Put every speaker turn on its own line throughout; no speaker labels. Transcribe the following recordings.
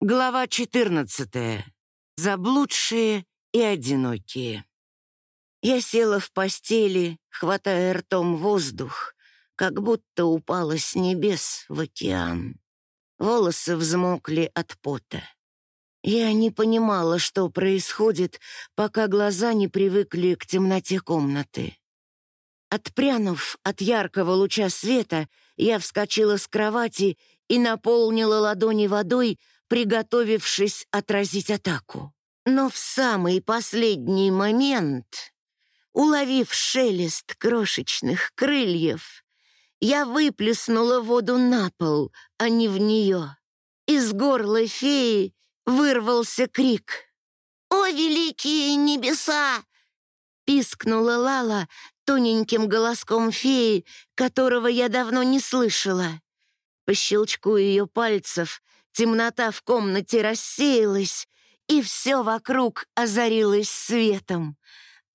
Глава 14. Заблудшие и одинокие. Я села в постели, хватая ртом воздух, как будто упала с небес в океан. Волосы взмокли от пота. Я не понимала, что происходит, пока глаза не привыкли к темноте комнаты. Отпрянув от яркого луча света, я вскочила с кровати и наполнила ладони водой, приготовившись отразить атаку. Но в самый последний момент, уловив шелест крошечных крыльев, я выплеснула воду на пол, а не в нее. Из горла феи вырвался крик. «О, великие небеса!» Пискнула Лала тоненьким голоском феи, которого я давно не слышала. По щелчку ее пальцев Темнота в комнате рассеялась, и все вокруг озарилось светом.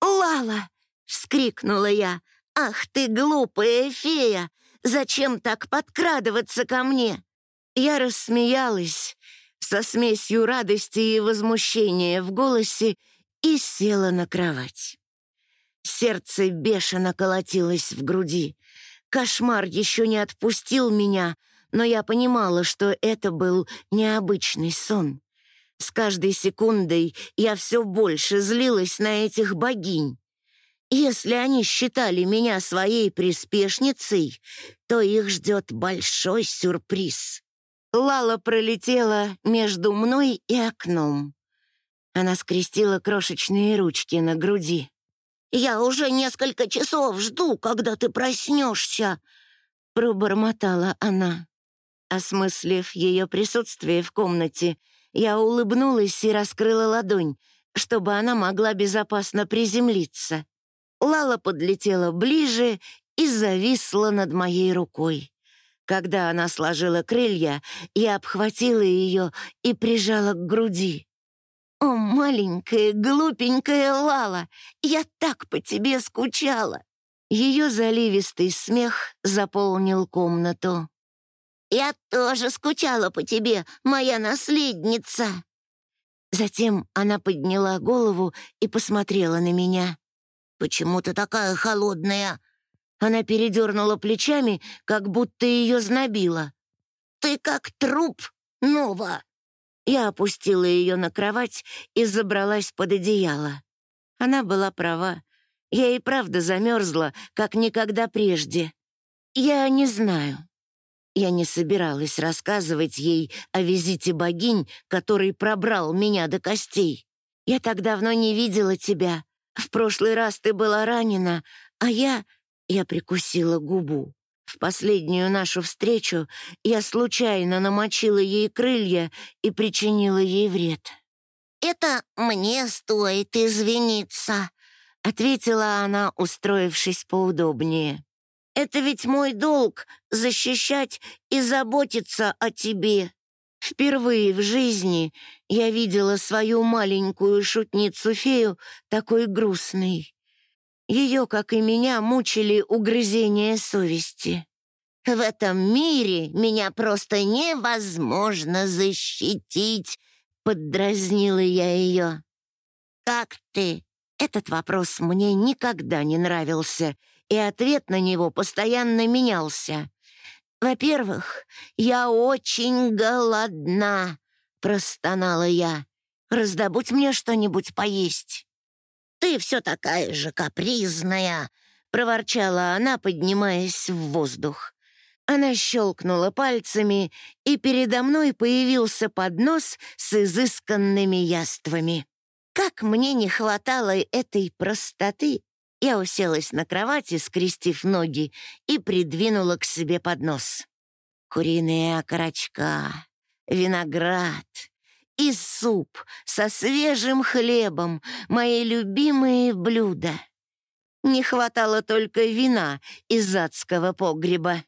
«Лала!» — вскрикнула я. «Ах ты, глупая фея! Зачем так подкрадываться ко мне?» Я рассмеялась со смесью радости и возмущения в голосе и села на кровать. Сердце бешено колотилось в груди. Кошмар еще не отпустил меня — но я понимала, что это был необычный сон. С каждой секундой я все больше злилась на этих богинь. Если они считали меня своей приспешницей, то их ждет большой сюрприз. Лала пролетела между мной и окном. Она скрестила крошечные ручки на груди. «Я уже несколько часов жду, когда ты проснешься», — пробормотала она. Осмыслив ее присутствие в комнате, я улыбнулась и раскрыла ладонь, чтобы она могла безопасно приземлиться. Лала подлетела ближе и зависла над моей рукой. Когда она сложила крылья, я обхватила ее и прижала к груди. «О, маленькая, глупенькая Лала, я так по тебе скучала!» Ее заливистый смех заполнил комнату. Я тоже скучала по тебе, моя наследница!» Затем она подняла голову и посмотрела на меня. «Почему ты такая холодная?» Она передернула плечами, как будто ее знобило. «Ты как труп, Нова!» Я опустила ее на кровать и забралась под одеяло. Она была права. Я и правда замерзла, как никогда прежде. Я не знаю, я не собиралась рассказывать ей о визите богинь, который пробрал меня до костей. Я так давно не видела тебя. В прошлый раз ты была ранена, а я... Я прикусила губу. В последнюю нашу встречу я случайно намочила ей крылья и причинила ей вред. «Это мне стоит извиниться», — ответила она, устроившись поудобнее. Это ведь мой долг — защищать и заботиться о тебе. Впервые в жизни я видела свою маленькую шутницу-фею такой грустной. Ее, как и меня, мучили угрызения совести. «В этом мире меня просто невозможно защитить», — поддразнила я ее. «Как ты?» Этот вопрос мне никогда не нравился — и ответ на него постоянно менялся. «Во-первых, я очень голодна», — простонала я. «Раздобудь мне что-нибудь поесть». «Ты все такая же капризная», — проворчала она, поднимаясь в воздух. Она щелкнула пальцами, и передо мной появился поднос с изысканными яствами. Как мне не хватало этой простоты я уселась на кровати, скрестив ноги, и придвинула к себе поднос. Куриные окорочка, виноград и суп со свежим хлебом — мои любимые блюда. Не хватало только вина из адского погреба.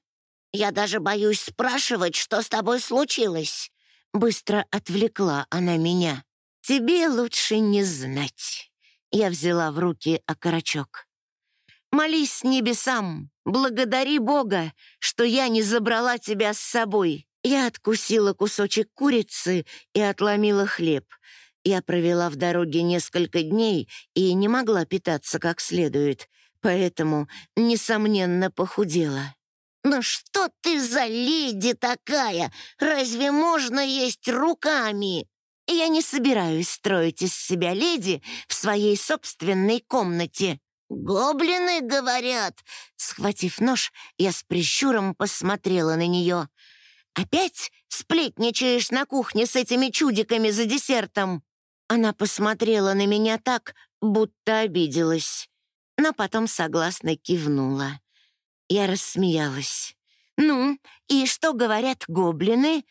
«Я даже боюсь спрашивать, что с тобой случилось», — быстро отвлекла она меня. «Тебе лучше не знать». Я взяла в руки окорочок. «Молись небесам, благодари Бога, что я не забрала тебя с собой. Я откусила кусочек курицы и отломила хлеб. Я провела в дороге несколько дней и не могла питаться как следует, поэтому, несомненно, похудела.
«Ну что ты за леди такая? Разве можно есть руками?»
«Я не собираюсь строить из себя леди в своей собственной комнате»,
«Гоблины, говорят!»
Схватив нож, я с прищуром посмотрела на нее. «Опять сплетничаешь на кухне с этими чудиками за десертом?» Она посмотрела на меня так, будто обиделась, но потом согласно кивнула. Я рассмеялась. «Ну, и что говорят гоблины?»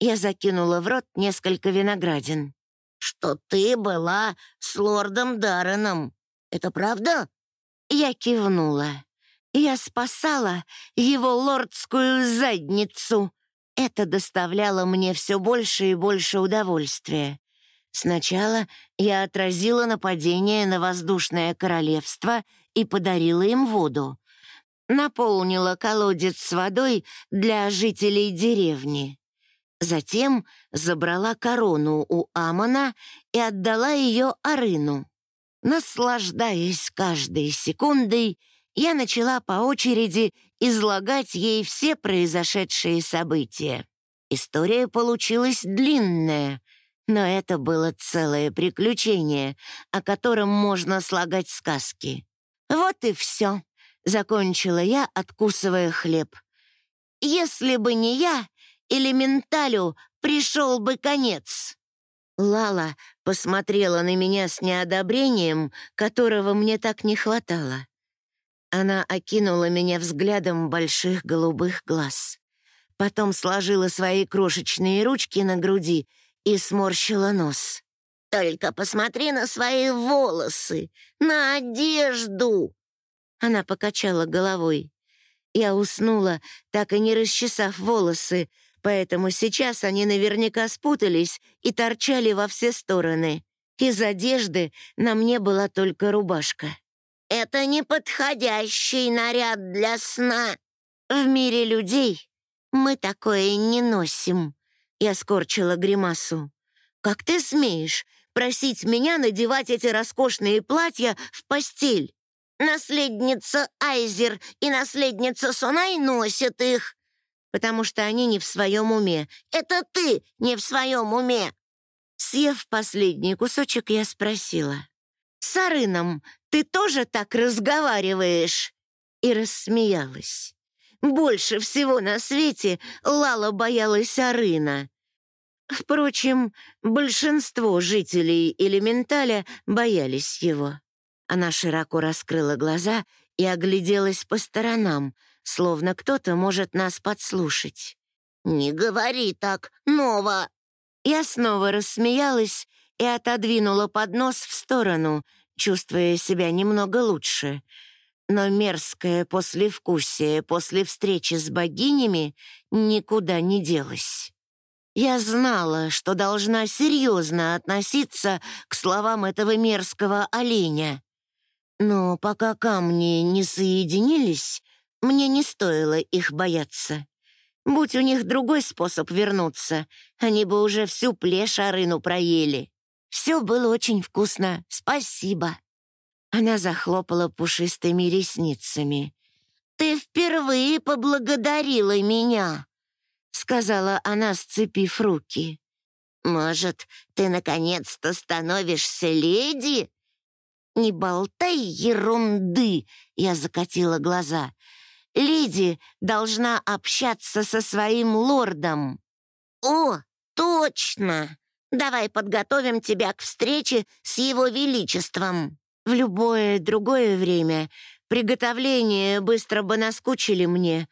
Я закинула в рот несколько виноградин.
«Что ты была с лордом Дарреном. Это правда?»
Я кивнула. Я спасала его лордскую задницу. Это доставляло мне все больше и больше удовольствия. Сначала я отразила нападение на воздушное королевство и подарила им воду. Наполнила колодец с водой для жителей деревни. Затем забрала корону у Амона и отдала ее Арыну. Наслаждаясь каждой секундой, я начала по очереди излагать ей все произошедшие события. История получилась длинная, но это было целое приключение, о котором можно слагать сказки. Вот и все, закончила я, откусывая хлеб. Если бы не я, элементалю пришел бы конец. Лала посмотрела на меня с неодобрением, которого мне так не хватало. Она окинула меня взглядом больших голубых глаз. Потом сложила свои крошечные ручки на груди и сморщила нос.
«Только посмотри на свои волосы, на одежду!»
Она покачала головой. Я уснула, так и не расчесав волосы, поэтому сейчас они наверняка спутались и торчали во все стороны. Из одежды на мне была только рубашка.
«Это неподходящий наряд для сна!»
«В мире людей мы такое не носим», — я скорчила гримасу. «Как ты смеешь просить меня надевать эти роскошные платья в постель?»
«Наследница Айзер и наследница Сонай носят их»,
потому что они не в своем уме.
Это ты не в своем уме!»
Съев последний кусочек, я спросила. «С Арыном ты тоже так разговариваешь?» И рассмеялась. Больше всего на свете Лала боялась Арына. Впрочем, большинство жителей Элементаля боялись его. Она широко раскрыла глаза и огляделась по сторонам, словно кто-то может нас подслушать.
«Не говори так, Нова!»
Я снова рассмеялась и отодвинула поднос в сторону, чувствуя себя немного лучше. Но мерзкое послевкусие после встречи с богинями никуда не делось. Я знала, что должна серьезно относиться к словам этого мерзкого оленя. Но пока камни не соединились, мне не стоило их бояться. Будь у них другой способ вернуться, они бы уже всю плешь Арыну проели. Все было очень вкусно, спасибо. Она захлопала пушистыми ресницами. «Ты впервые поблагодарила меня», — сказала она, сцепив руки. «Может, ты наконец-то становишься леди?» «Не болтай ерунды!» — я закатила глаза. Леди должна общаться со своим лордом».
«О, точно! Давай подготовим тебя к встрече с его величеством».
В любое другое время приготовления быстро бы наскучили мне,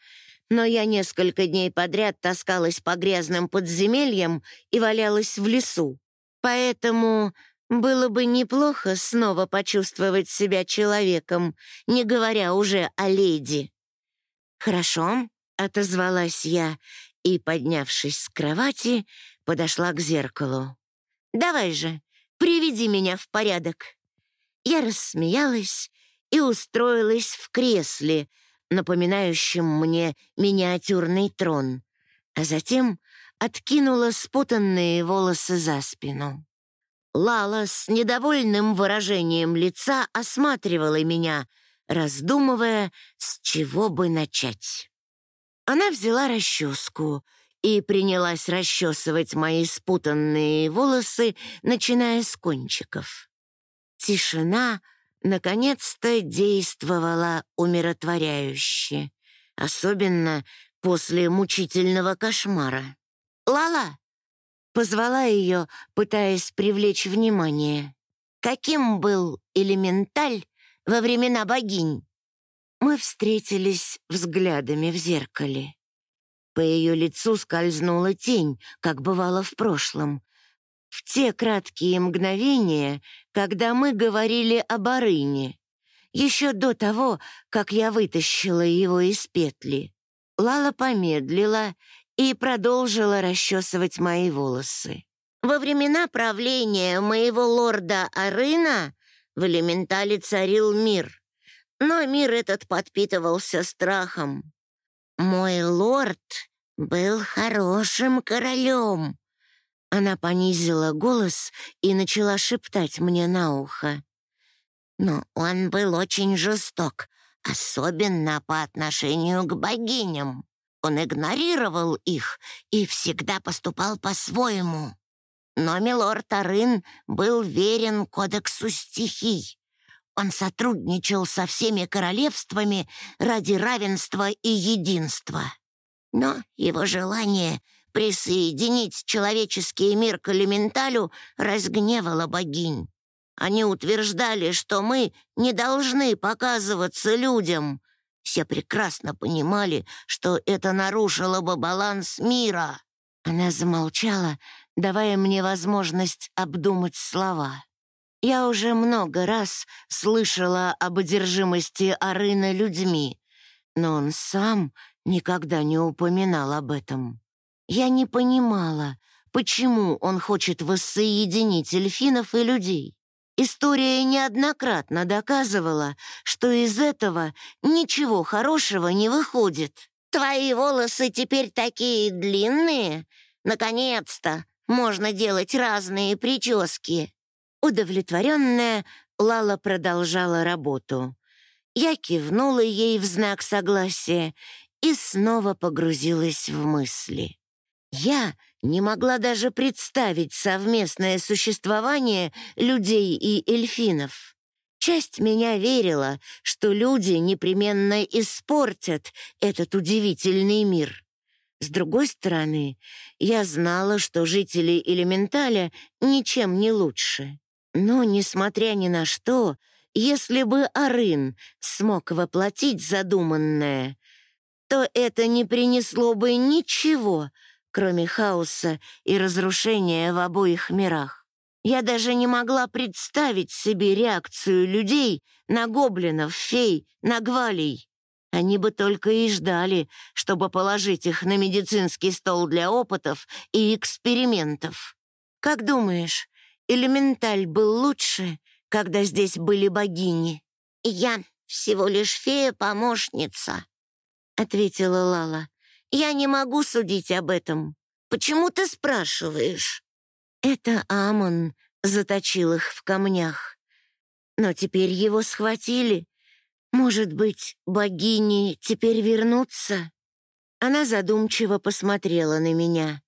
но я несколько дней подряд таскалась по грязным подземельям и валялась в лесу. Поэтому было бы неплохо снова почувствовать себя человеком, не говоря уже о леди. «Хорошо», — отозвалась я и, поднявшись с кровати, подошла к зеркалу. «Давай же, приведи меня в порядок». Я рассмеялась и устроилась в кресле, напоминающем мне миниатюрный трон, а затем откинула спутанные волосы за спину. Лала с недовольным выражением лица осматривала меня, раздумывая, с чего бы начать. Она взяла расческу и принялась расчесывать мои спутанные волосы, начиная с кончиков. Тишина наконец-то действовала умиротворяюще, особенно после мучительного кошмара. «Лала!» — позвала ее, пытаясь привлечь внимание. «Каким был элементаль во времена богинь?» Мы встретились взглядами в зеркале. По ее лицу скользнула тень, как бывало в прошлом. В те краткие мгновения, когда мы говорили о барыне, еще до того, как я вытащила его из петли. Лала помедлила и продолжила расчесывать мои волосы. Во времена правления моего лорда Арына в элементале царил мир, но мир этот подпитывался страхом. Мой лорд был хорошим королем. Она понизила голос и начала шептать мне на ухо. Но он был очень жесток, особенно по отношению к богиням. Он игнорировал их и всегда поступал по-своему. Но милорд Тарын был верен кодексу стихий. Он сотрудничал со всеми королевствами ради равенства и единства. Но его желание присоединить человеческий мир к элементалю разгневало богинь. Они утверждали, что мы не должны показываться людям. Все прекрасно понимали, что это нарушило бы баланс мира. Она замолчала, давая мне возможность обдумать слова. Я уже много раз слышала об одержимости Арына людьми, но он сам никогда не упоминал об этом. Я не понимала, почему он хочет воссоединить эльфинов и людей. История неоднократно доказывала, что из этого ничего хорошего не выходит. «Твои волосы теперь такие длинные? Наконец-то можно делать разные прически!» Удовлетворенная, Лала продолжала работу. Я кивнула ей в знак согласия и снова погрузилась в мысли. Я не могла даже представить совместное существование людей и эльфинов. Часть меня верила, что люди непременно испортят этот удивительный мир. С другой стороны, я знала, что жители Элементаля ничем не лучше. Но, несмотря ни на что, если бы Арын смог воплотить задуманное, то это не принесло бы ничего, кроме хаоса и разрушения в обоих мирах. Я даже не могла представить себе реакцию людей на гоблинов, фей, на гвалей. Они бы только и ждали, чтобы положить их на медицинский стол для опытов и экспериментов. Как думаешь, элементаль был лучше, когда здесь были богини? Я всего лишь фея-помощница, ответила Лала. Я не могу судить об этом. Почему ты спрашиваешь? Это Амон заточил их в камнях. Но теперь его схватили. Может быть, богини теперь вернутся? Она задумчиво посмотрела на меня.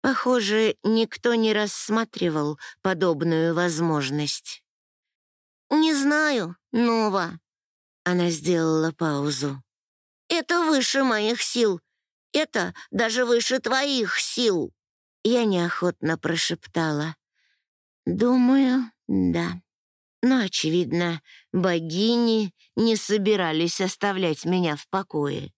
Похоже, никто не рассматривал подобную возможность. «Не знаю, Нова». Она сделала паузу. «Это выше моих сил. Это даже выше твоих сил». Я неохотно прошептала. «Думаю, да». Но, очевидно, богини не собирались оставлять меня в покое.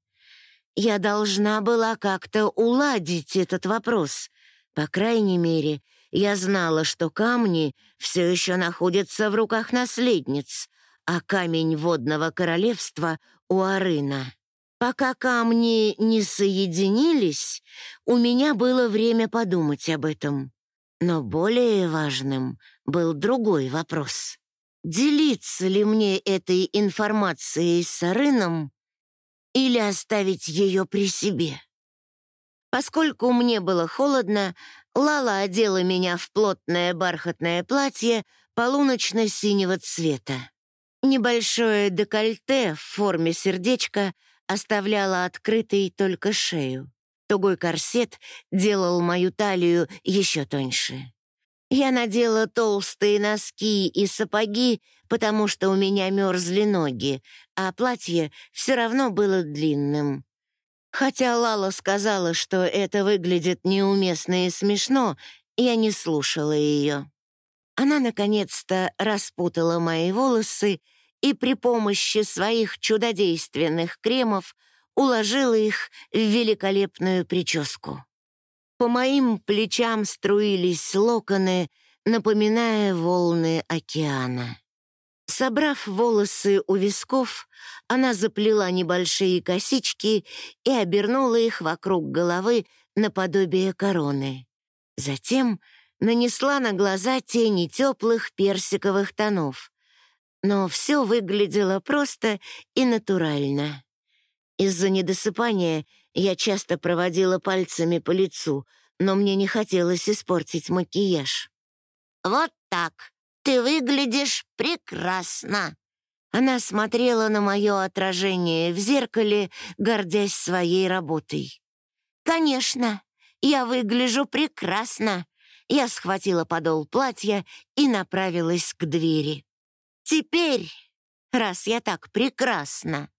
Я должна была как-то уладить этот вопрос. По крайней мере, я знала, что камни все еще находятся в руках наследниц, а камень водного королевства у Арына. Пока камни не соединились, у меня было время подумать об этом. Но более важным был другой вопрос. Делиться ли мне этой информацией с Арыном или оставить ее при себе? Поскольку мне было холодно, Лала одела меня в плотное бархатное платье полуночно-синего цвета. Небольшое декольте в форме сердечка оставляло открытой только шею. Тугой корсет делал мою талию еще тоньше. Я надела толстые носки и сапоги, потому что у меня мерзли ноги, а платье все равно было длинным. Хотя Лала сказала, что это выглядит неуместно и смешно, я не слушала ее. Она, наконец-то, распутала мои волосы и при помощи своих чудодейственных кремов уложила их в великолепную прическу. По моим плечам струились локоны, напоминая волны океана. Собрав волосы у висков, она заплела небольшие косички и обернула их вокруг головы наподобие короны. Затем нанесла на глаза тени теплых персиковых тонов. Но все выглядело просто и натурально. Из-за недосыпания я часто проводила пальцами по лицу, но мне не хотелось испортить макияж.
«Вот так. Ты выглядишь прекрасно!»
Она смотрела на мое отражение в зеркале, гордясь своей работой. «Конечно, я выгляжу прекрасно!» Я схватила подол платья и направилась к двери. «Теперь, раз я так прекрасна,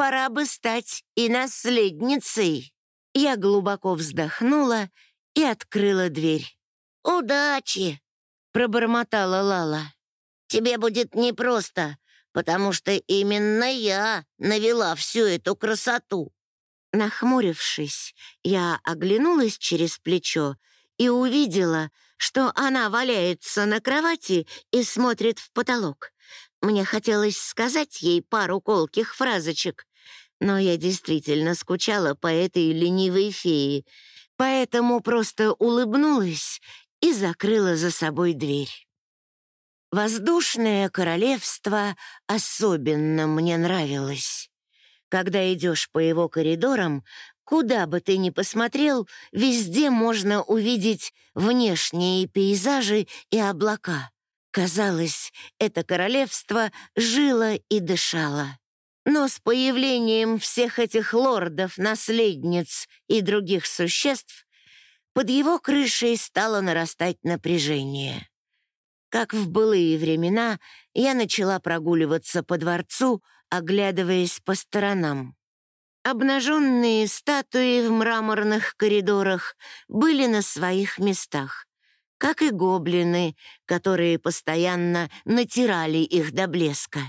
Пора бы стать и наследницей. Я глубоко вздохнула и открыла дверь.
«Удачи!»
— пробормотала Лала.
«Тебе будет непросто, потому что именно я навела всю эту красоту».
Нахмурившись, я оглянулась через плечо и увидела, что она валяется на кровати и смотрит в потолок. Мне хотелось сказать ей пару колких фразочек, но я действительно скучала по этой ленивой фее, поэтому просто улыбнулась и закрыла за собой дверь. Воздушное королевство особенно мне нравилось. Когда идешь по его коридорам, куда бы ты ни посмотрел, везде можно увидеть внешние пейзажи и облака. Казалось, это королевство жило и дышало. Но с появлением всех этих лордов, наследниц и других существ под его крышей стало нарастать напряжение. Как в былые времена, я начала прогуливаться по дворцу, оглядываясь по сторонам. Обнаженные статуи в мраморных коридорах были на своих местах, как и гоблины, которые постоянно натирали их до блеска.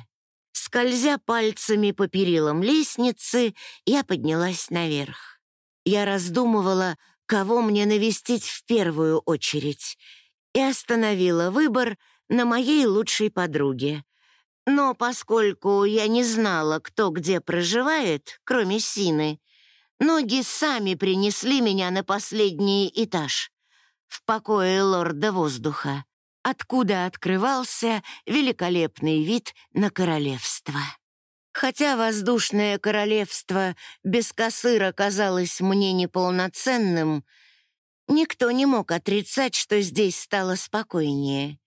Скользя пальцами по перилам лестницы, я поднялась наверх. Я раздумывала, кого мне навестить в первую очередь, и остановила выбор на моей лучшей подруге. Но поскольку я не знала, кто где проживает, кроме Сины, ноги сами принесли меня на последний этаж, в покое лорда воздуха откуда открывался великолепный вид на королевство. Хотя воздушное королевство без косыра казалось мне неполноценным, никто не мог отрицать, что здесь стало спокойнее.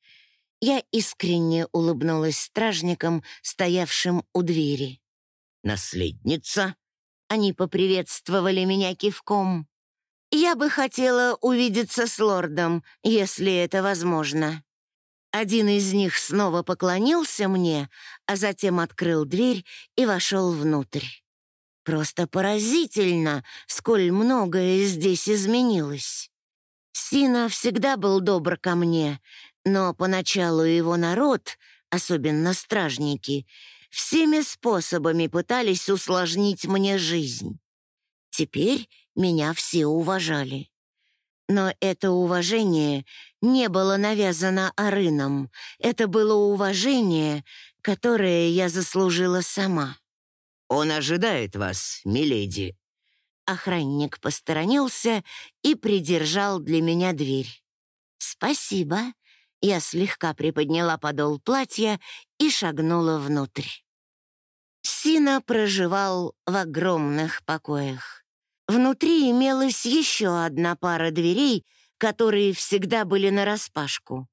Я искренне улыбнулась стражникам, стоявшим у двери. «Наследница?» Они поприветствовали меня кивком. «Я бы хотела увидеться с лордом, если это возможно». Один из них снова поклонился мне, а затем открыл дверь и вошел внутрь. Просто поразительно, сколь многое здесь изменилось. Сина всегда был добр ко мне, но поначалу его народ, особенно стражники, всеми способами пытались усложнить мне жизнь. Теперь меня все уважали. Но это уважение не было навязано Арыном. Это было уважение, которое я заслужила сама. «Он ожидает вас, миледи». Охранник посторонился и придержал для меня дверь. «Спасибо». Я слегка приподняла подол платья и шагнула внутрь. Сина проживал в огромных покоях. Внутри имелась еще одна пара дверей, которые всегда были нараспашку.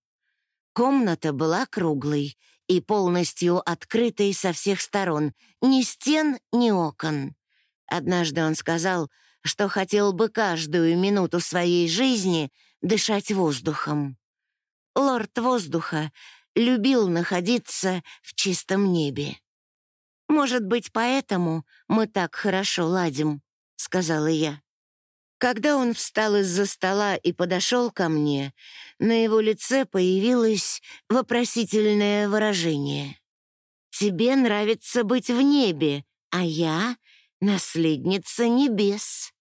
Комната была круглой и полностью открытой со всех сторон, ни стен, ни окон. Однажды он сказал, что хотел бы каждую минуту своей жизни дышать воздухом. Лорд воздуха любил находиться в чистом небе. «Может быть, поэтому мы так хорошо ладим», — сказала я. Когда он встал из-за стола и подошел ко мне, на его лице появилось вопросительное выражение. «Тебе нравится быть в небе, а я — наследница небес».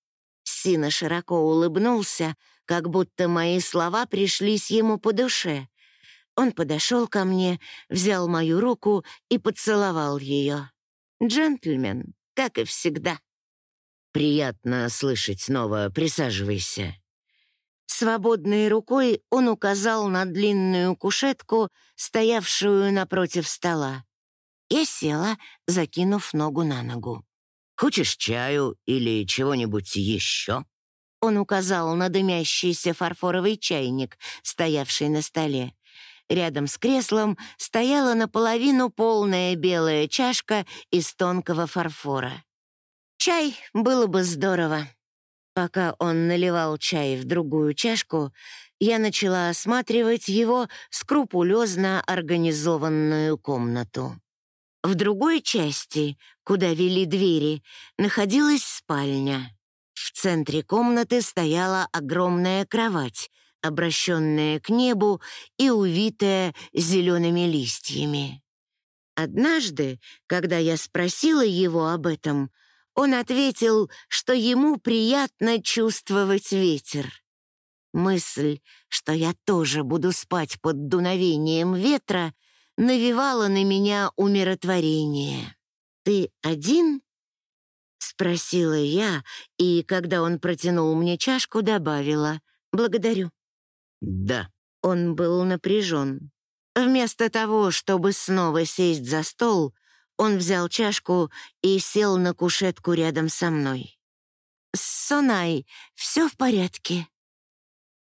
Сина широко улыбнулся, как будто мои слова пришлись ему по душе. Он подошел ко мне, взял мою руку и поцеловал ее. Джентльмен, как и всегда.
«Приятно слышать снова. Присаживайся».
Свободной рукой он указал на длинную кушетку, стоявшую напротив стола. Я села, закинув ногу на ногу.
«Хочешь чаю или чего-нибудь еще?»
Он указал на дымящийся фарфоровый чайник, стоявший на столе. Рядом с креслом стояла наполовину полная белая чашка из тонкого фарфора. Чай было бы здорово. Пока он наливал чай в другую чашку, я начала осматривать его скрупулезно организованную комнату. В другой части, куда вели двери, находилась спальня. В центре комнаты стояла огромная кровать, обращенная к небу и увитая зелеными листьями. Однажды, когда я спросила его об этом, он ответил, что ему приятно чувствовать ветер. Мысль, что я тоже буду спать под дуновением ветра, навевала на меня умиротворение. «Ты один?» — спросила я, и, когда он протянул мне чашку, добавила «Благодарю».
«Да».
Он был напряжен. Вместо того, чтобы снова сесть за стол, он взял чашку и сел на кушетку рядом со мной. «Сонай, все в порядке?»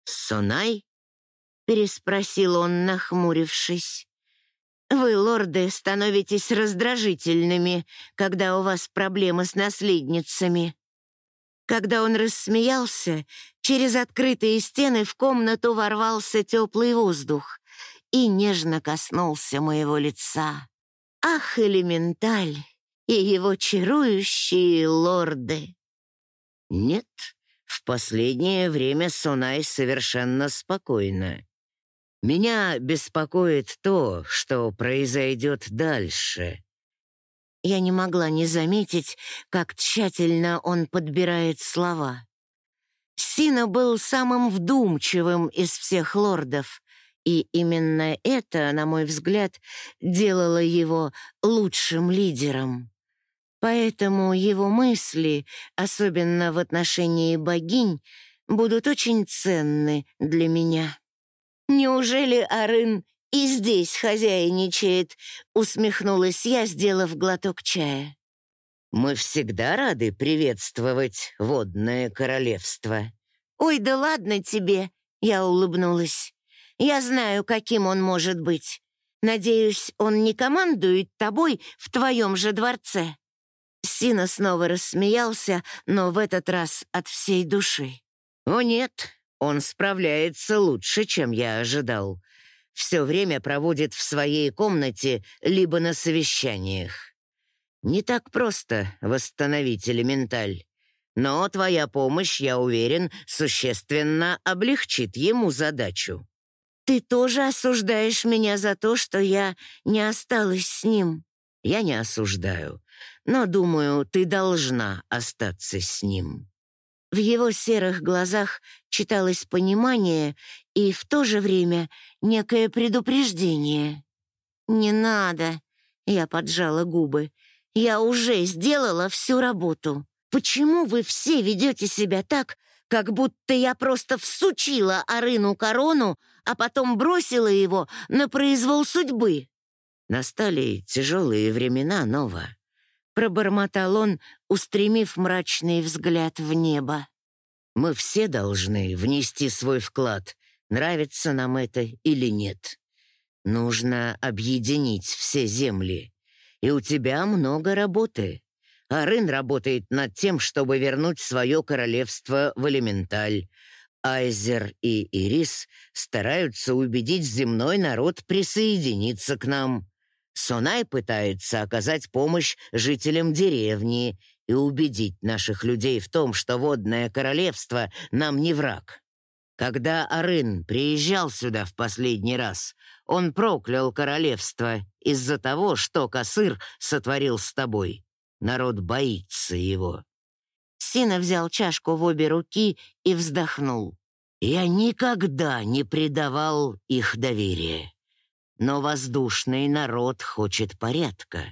«Сонай?»
— переспросил он, нахмурившись. «Вы, лорды, становитесь раздражительными, когда у вас проблемы с наследницами». Когда он рассмеялся, через открытые стены в комнату ворвался теплый воздух и нежно коснулся моего лица. Ах, элементаль и его чарующие лорды!
Нет, в последнее время Сунай совершенно спокойна. Меня беспокоит то, что произойдет дальше.
Я не могла не заметить, как тщательно он подбирает слова. Сина был самым вдумчивым из всех лордов, и именно это, на мой взгляд, делало его лучшим лидером. Поэтому его мысли, особенно в отношении богинь, будут очень ценны для меня. «Неужели Арын и здесь хозяйничает?» — усмехнулась я, сделав глоток чая.
«Мы всегда рады приветствовать водное королевство».
«Ой, да ладно тебе!» — я улыбнулась. Я знаю, каким он может быть. Надеюсь, он не командует тобой в твоем же дворце». Сина снова рассмеялся, но в этот раз от всей души.
«О нет, он справляется лучше, чем я ожидал. Все время проводит в своей комнате либо на совещаниях. Не так просто восстановить элементаль. Но твоя помощь, я уверен, существенно облегчит ему задачу.
Ты тоже осуждаешь меня за то, что я не осталась с ним.
Я не осуждаю, но думаю, ты должна остаться с ним.
В его серых глазах читалось понимание и в то же время некое предупреждение. «Не надо», — я поджала губы. «Я уже сделала всю работу. Почему вы все ведете себя так, как будто я просто всучила Арыну корону, а потом бросила его на произвол судьбы.
Настали тяжелые времена, Нова.
Пробормотал он, устремив мрачный взгляд в небо.
Мы все должны внести свой вклад, нравится нам это или нет. Нужно объединить все земли. И у тебя много работы. Арын работает над тем, чтобы вернуть свое королевство в Элементаль. Айзер и Ирис стараются убедить земной народ присоединиться к нам. Сонай пытается оказать помощь жителям деревни и убедить наших людей в том, что водное королевство нам не враг. Когда Арын приезжал сюда в последний раз, он проклял королевство из-за того, что Косыр сотворил с тобой. Народ боится его.
Сина взял чашку в обе руки и вздохнул.
Я никогда не предавал их доверия. Но воздушный народ хочет порядка.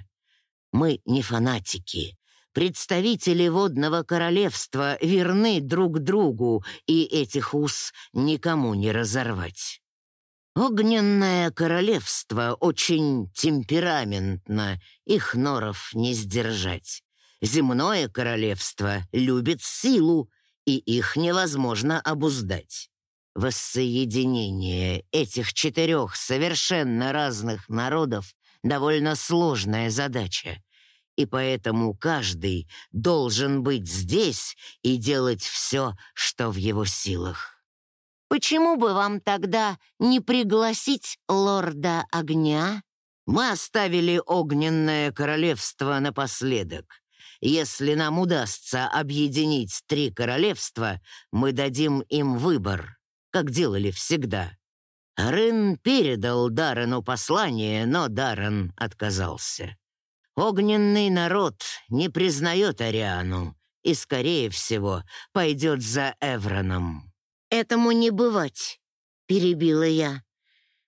Мы не фанатики. Представители водного королевства верны друг другу, и этих уз никому не разорвать. Огненное королевство очень темпераментно, их норов не сдержать. Земное королевство любит силу, и их невозможно обуздать. Воссоединение этих четырех совершенно разных народов — довольно сложная задача, и поэтому каждый должен быть здесь и делать все, что в его силах.
«Почему бы вам тогда не пригласить лорда огня?»
«Мы оставили огненное королевство напоследок. Если нам удастся объединить три королевства, мы дадим им выбор» как делали всегда. Рын передал Даррену послание, но Даррен отказался. Огненный народ не признает Ариану и, скорее всего, пойдет за Эвроном.
«Этому не бывать», — перебила я.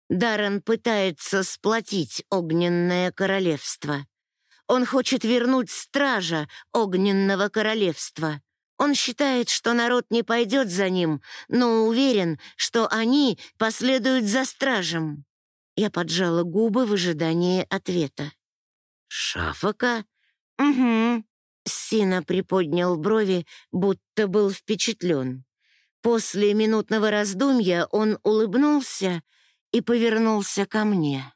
Даррен пытается сплотить Огненное Королевство. Он хочет вернуть стража Огненного Королевства. Он считает, что народ не пойдет за ним, но уверен, что они последуют за стражем. Я поджала губы в ожидании ответа.
«Шафака?»
«Угу». Сина приподнял брови, будто был впечатлен. После минутного раздумья он улыбнулся и повернулся ко мне.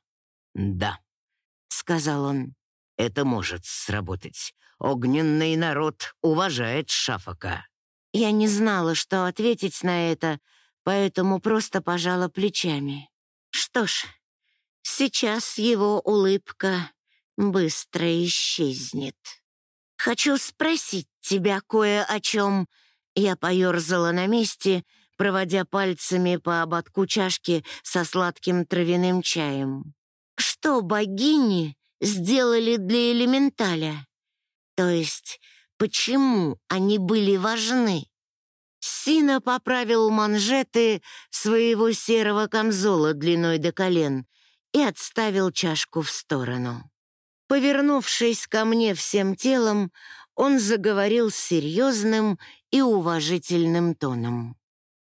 «Да», — сказал он, — «это может сработать. Огненный народ уважает Шафака».
Я не знала, что ответить на это, поэтому просто пожала плечами. Что ж, сейчас его улыбка быстро исчезнет. «Хочу спросить тебя кое о чем». Я поерзала на месте, проводя пальцами по ободку чашки со сладким травяным чаем. «Что богини сделали для элементаля?» То есть, почему они были важны? Сина поправил манжеты своего серого камзола длиной до колен и отставил чашку в сторону. Повернувшись ко мне всем телом, он заговорил серьезным и уважительным тоном.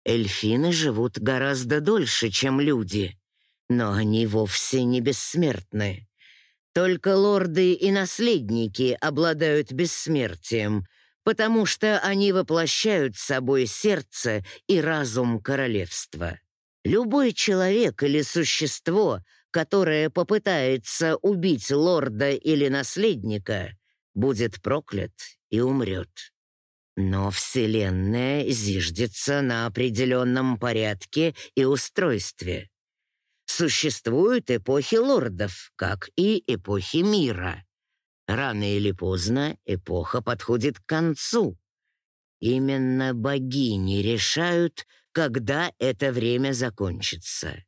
«Эльфины живут гораздо дольше, чем люди, но они вовсе не бессмертны. Только лорды и наследники обладают бессмертием, потому что они воплощают собой сердце и разум королевства. Любой человек или существо, которое попытается убить лорда или наследника, будет проклят и умрет. Но Вселенная зиждется на определенном порядке и устройстве. Существуют эпохи лордов, как и эпохи мира. Рано или поздно эпоха подходит к концу. Именно богини решают, когда это время закончится.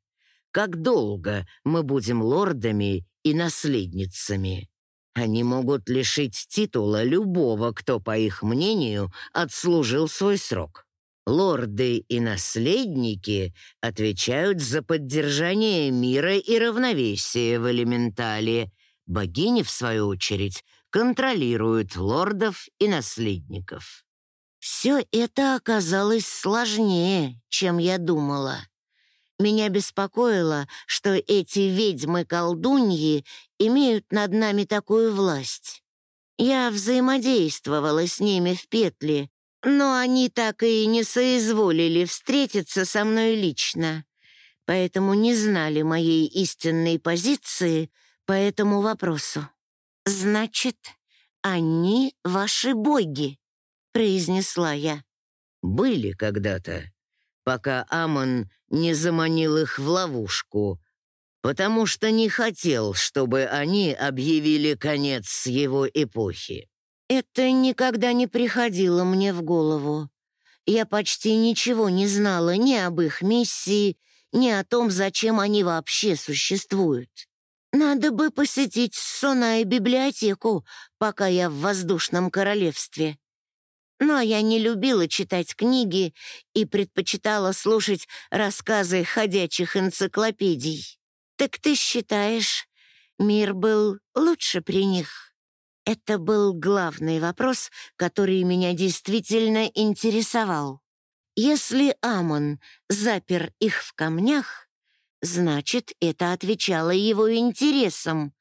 Как долго мы будем лордами и наследницами. Они могут лишить титула любого, кто, по их мнению, отслужил свой срок. Лорды и наследники отвечают за поддержание мира и равновесия в элементале. Богини, в свою очередь, контролируют лордов и наследников.
Все это оказалось сложнее, чем я думала. Меня беспокоило, что эти ведьмы-колдуньи имеют над нами такую власть.
Я взаимодействовала с ними в петле, но они так и не соизволили встретиться со мной лично, поэтому не знали моей истинной позиции по этому вопросу. «Значит, они ваши боги», — произнесла я.
«Были когда-то, пока Амон не заманил их в ловушку, потому что не хотел, чтобы они объявили конец его эпохи.
Это никогда не приходило мне в голову. Я почти ничего не знала ни об их миссии, ни о том, зачем они вообще существуют. Надо бы посетить Сона и библиотеку, пока я в воздушном королевстве. Но я не любила читать книги и предпочитала слушать рассказы ходячих энциклопедий. Так ты считаешь, мир был лучше при них? Это был главный вопрос, который меня действительно интересовал. Если Амон запер их в камнях, значит, это отвечало его интересам.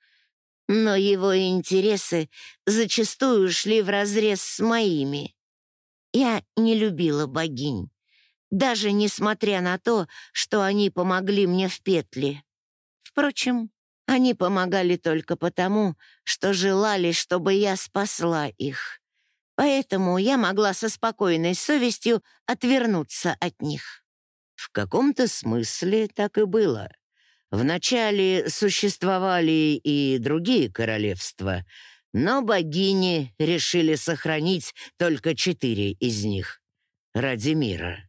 Но его интересы зачастую шли вразрез с моими. Я не любила богинь, даже несмотря на то, что они помогли мне в петле. Впрочем, они помогали только потому, что желали, чтобы я спасла их. Поэтому я могла со спокойной совестью отвернуться от них.
В каком-то смысле так и было. Вначале существовали и другие королевства, но богини решили сохранить только четыре из них ради мира.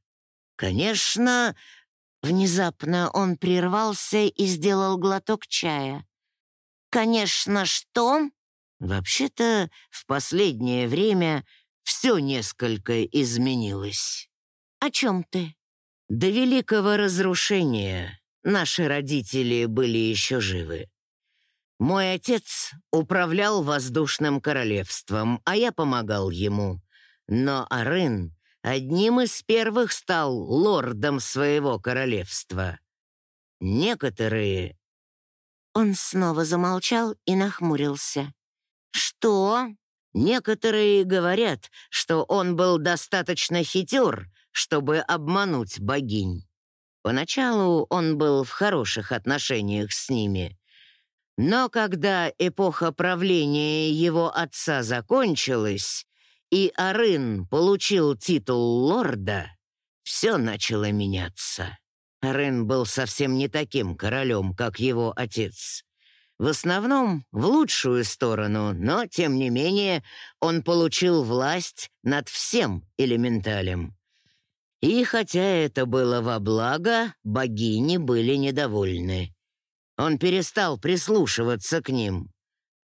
Конечно,
Внезапно он прервался и сделал глоток чая. «Конечно, что?»
«Вообще-то, в последнее время все несколько изменилось».
«О чем ты?»
«До великого разрушения наши родители были еще живы. Мой отец управлял воздушным королевством, а я помогал ему. Но Арын одним из первых стал лордом своего королевства. Некоторые...»
Он снова замолчал и нахмурился. «Что?»
«Некоторые говорят, что он был достаточно хитер, чтобы обмануть богинь. Поначалу он был в хороших отношениях с ними. Но когда эпоха правления его отца закончилась, и Арын получил титул лорда, все начало меняться. Арын был совсем не таким королем, как его отец. В основном в лучшую сторону, но, тем не менее, он получил власть над всем элементалем. И хотя это было во благо, богини были недовольны. Он перестал прислушиваться к ним.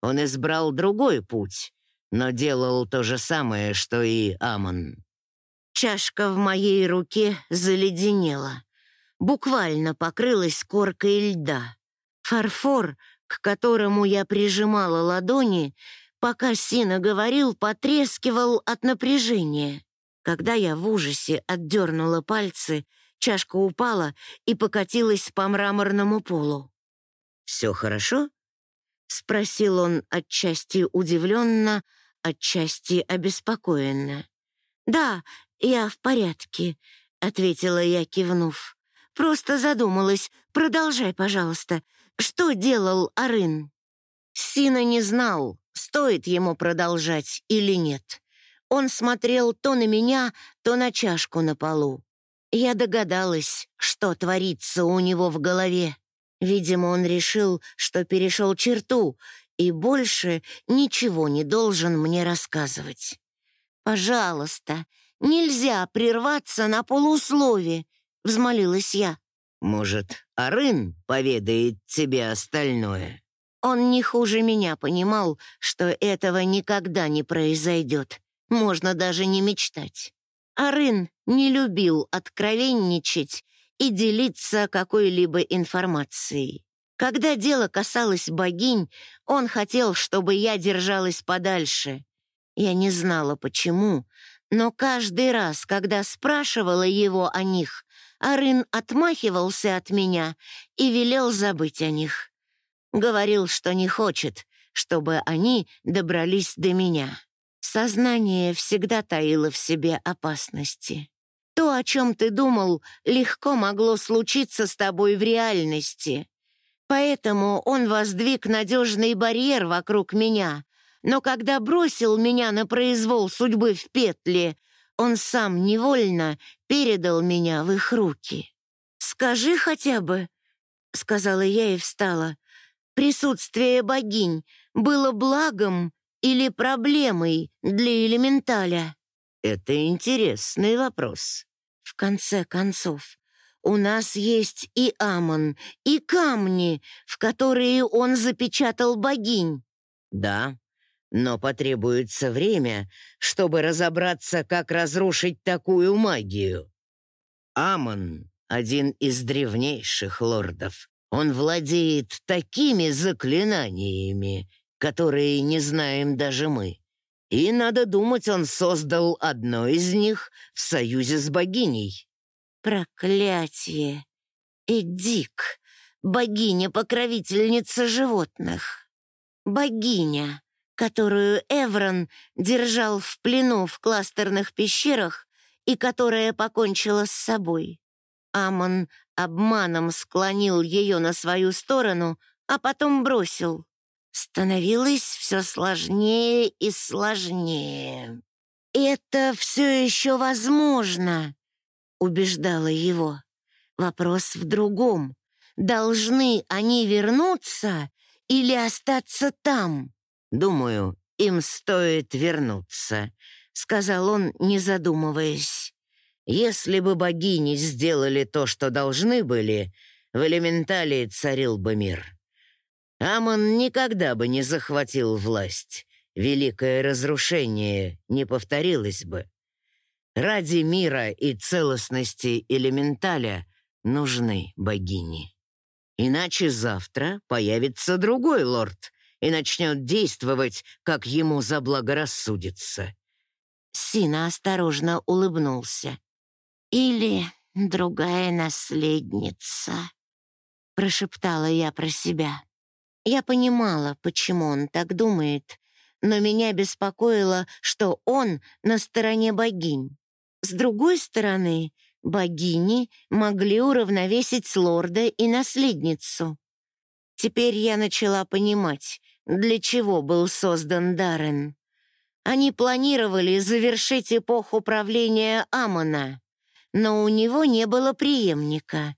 Он избрал другой путь, но делал то же самое, что и Амон.
Чашка в моей руке заледенела, буквально покрылась коркой льда. Фарфор, к которому я прижимала ладони, пока Сина говорил, потрескивал от напряжения. Когда я в ужасе отдернула пальцы, чашка упала и покатилась по мраморному полу.
«Все хорошо?»
— спросил он отчасти удивленно, отчасти обеспокоенно. «Да, я в порядке», — ответила я, кивнув. «Просто задумалась. Продолжай, пожалуйста. Что делал Арын?» Сина не знал, стоит ему продолжать или нет. Он смотрел то на меня, то на чашку на полу. Я догадалась, что творится у него в голове. Видимо, он решил, что перешел черту и больше ничего не должен мне рассказывать. «Пожалуйста, нельзя прерваться на полуслове», — взмолилась я.
«Может, Арын поведает тебе остальное?»
Он не хуже меня понимал, что этого никогда не произойдет. Можно даже не мечтать. Арын не любил откровенничать и делиться какой-либо информацией. Когда дело касалось богинь, он хотел, чтобы я держалась подальше. Я не знала, почему, но каждый раз, когда спрашивала его о них, Арын отмахивался от меня и велел забыть о них. Говорил, что не хочет, чтобы они добрались до меня. Сознание всегда таило в себе опасности. То, о чем ты думал, легко могло случиться с тобой в реальности. Поэтому он воздвиг надежный барьер вокруг меня. Но когда бросил меня на произвол судьбы в петле, он сам невольно передал меня в их руки. «Скажи хотя бы», — сказала я и встала, «присутствие богинь было благом или проблемой для элементаля?»
Это интересный вопрос.
В конце концов, у нас есть и Амон, и камни, в которые он запечатал богинь.
Да, но потребуется время, чтобы разобраться, как разрушить такую магию. Амон — один из древнейших лордов. Он владеет такими заклинаниями, которые не знаем даже мы. И, надо думать, он создал одно из них в союзе с богиней.
Проклятие! Эдик, богиня-покровительница животных. Богиня, которую Эврон держал в плену в кластерных пещерах и которая покончила с собой. Амон обманом склонил ее на свою сторону, а потом бросил становилось все сложнее и сложнее. «Это все еще возможно», — убеждала его. «Вопрос в другом. Должны они вернуться или остаться там?»
«Думаю, им стоит вернуться», — сказал он, не задумываясь. «Если бы богини сделали то, что должны были, в элементале царил бы мир». Амон никогда бы не захватил власть. Великое разрушение не повторилось бы. Ради мира и целостности элементаля нужны богини. Иначе завтра появится другой лорд и начнет действовать, как ему заблагорассудится.
Сина осторожно улыбнулся. «Или другая наследница», — прошептала я про себя. Я понимала, почему он так думает, но меня беспокоило, что он на стороне богинь. С другой стороны, богини могли уравновесить лорда и наследницу. Теперь я начала понимать, для чего был создан Даррен. Они планировали завершить эпоху правления Амона, но у него не было преемника.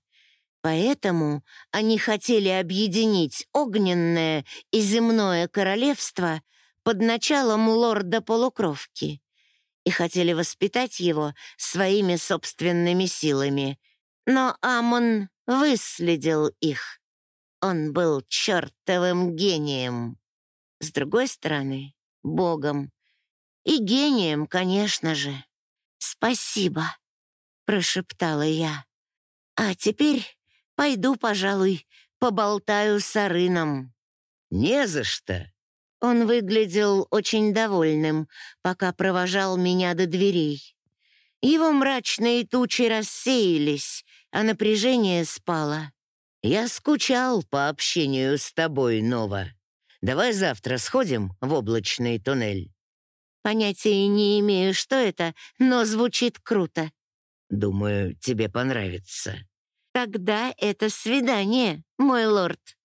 Поэтому они хотели объединить огненное и земное королевство под началом лорда-полукровки и хотели воспитать его своими собственными силами. Но Амон выследил их. Он был чертовым гением. С другой стороны, богом. И гением, конечно же. «Спасибо», — прошептала я. «А теперь Пойду, пожалуй, поболтаю с Арыном».
«Не за что».
Он выглядел очень довольным, пока провожал меня до дверей. Его мрачные тучи рассеялись, а напряжение спало.
«Я скучал по общению с тобой, Нова. Давай завтра сходим в облачный туннель».
Понятия не имею, что это, но звучит круто.
«Думаю, тебе понравится».
«Тогда это свидание, мой лорд».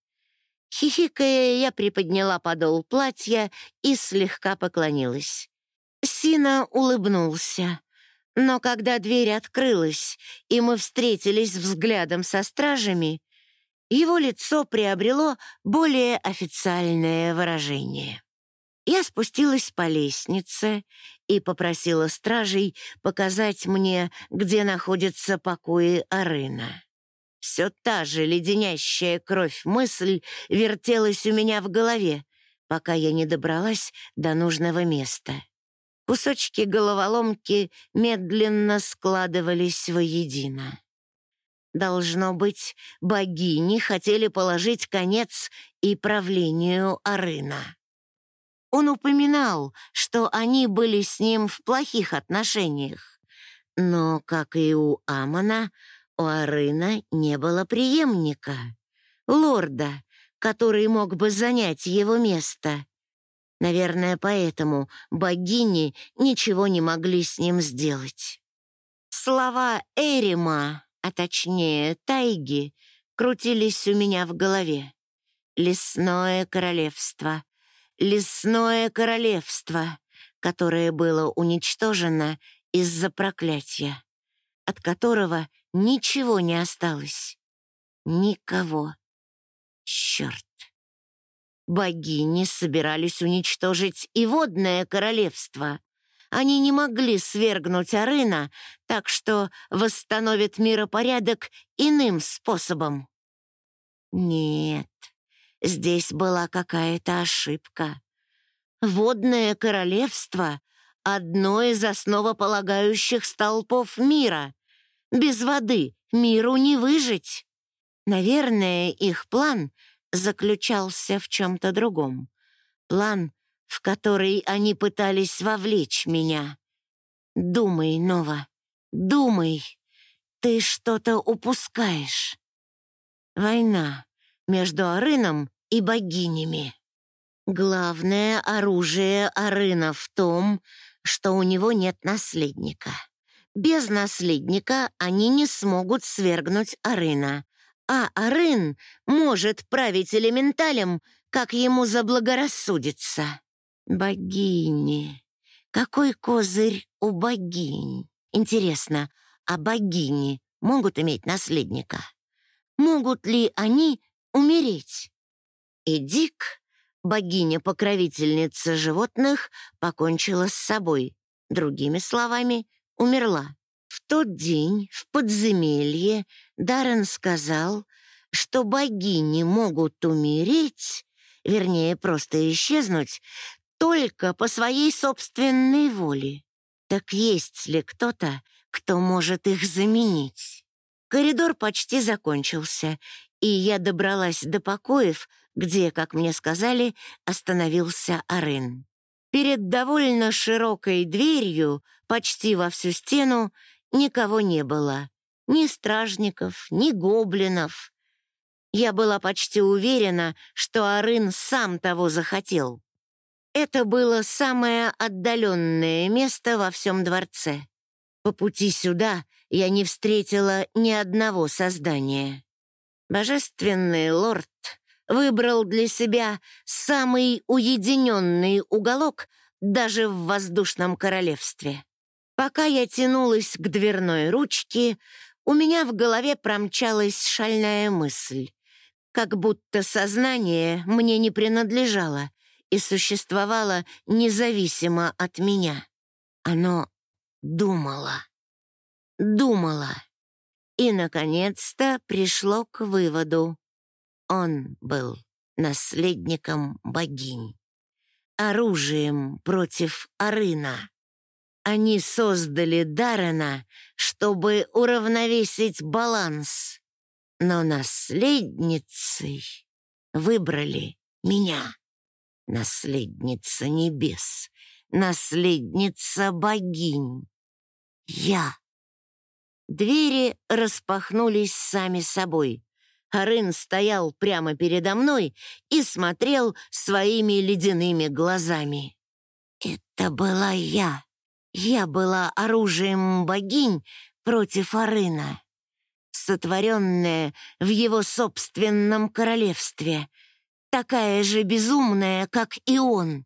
Хихикая, я приподняла подол платья и слегка поклонилась. Сина улыбнулся. Но когда дверь открылась, и мы встретились взглядом со стражами, его лицо приобрело более официальное выражение. Я спустилась по лестнице и попросила стражей показать мне, где находятся покои Арына. Все та же леденящая кровь мысль вертелась у меня в голове, пока я не добралась до нужного места. Кусочки головоломки медленно складывались воедино. Должно быть, богини хотели положить конец и правлению Арына. Он упоминал, что они были с ним в плохих отношениях. Но, как и у Амона, у Арына не было преемника, лорда, который мог бы занять его место. Наверное, поэтому богини ничего не могли с ним сделать. Слова Эрима, а точнее Тайги, крутились у меня в голове. Лесное королевство. Лесное королевство, которое было уничтожено из-за проклятия, от которого ничего не осталось. Никого. Черт. Богини собирались уничтожить и водное королевство. Они не могли свергнуть Арына, так что восстановят миропорядок иным способом. Нет, здесь была какая-то ошибка. Водное королевство — одно из основополагающих столпов мира. Без воды миру не выжить. Наверное, их план заключался в чем-то другом. План, в который они пытались вовлечь меня. Думай, Нова, думай. Ты что-то упускаешь. Война между Арыном и богинями. Главное оружие Арына в том, что у него нет наследника. Без наследника они не смогут свергнуть Арына, а Арын может править элементалем, как ему заблагорассудится. Богини. Какой козырь у богинь? Интересно, а богини могут иметь наследника? Могут ли они умереть? И Дик, богиня-покровительница животных, покончила с собой. Другими словами, умерла. В тот день в подземелье Даррен сказал, что богини могут умереть, вернее, просто исчезнуть, только по своей собственной воле. Так есть ли кто-то, кто может их заменить? Коридор почти закончился, и я добралась до покоев, где, как мне сказали, остановился Арен. Перед довольно широкой дверью, почти во всю стену, никого не было. Ни стражников, ни гоблинов. Я была почти уверена, что Арын сам того захотел. Это было самое отдаленное место во всем дворце. По пути сюда я не встретила ни одного создания. Божественный лорд выбрал для себя самый уединенный уголок даже в воздушном королевстве. Пока я тянулась к дверной ручке, у меня в голове промчалась шальная мысль, как будто сознание мне не принадлежало и существовало независимо от меня. Оно думало, думало и, наконец-то, пришло к выводу. Он был наследником богинь, оружием против Арына. Они создали Даррена, чтобы уравновесить баланс, но наследницей выбрали меня. Наследница небес, наследница богинь. Я. Двери распахнулись сами собой. Арын стоял прямо передо мной и смотрел своими ледяными глазами. Это была я. Я была оружием богинь против Арына, сотворенная в его собственном королевстве, такая же безумная, как и он,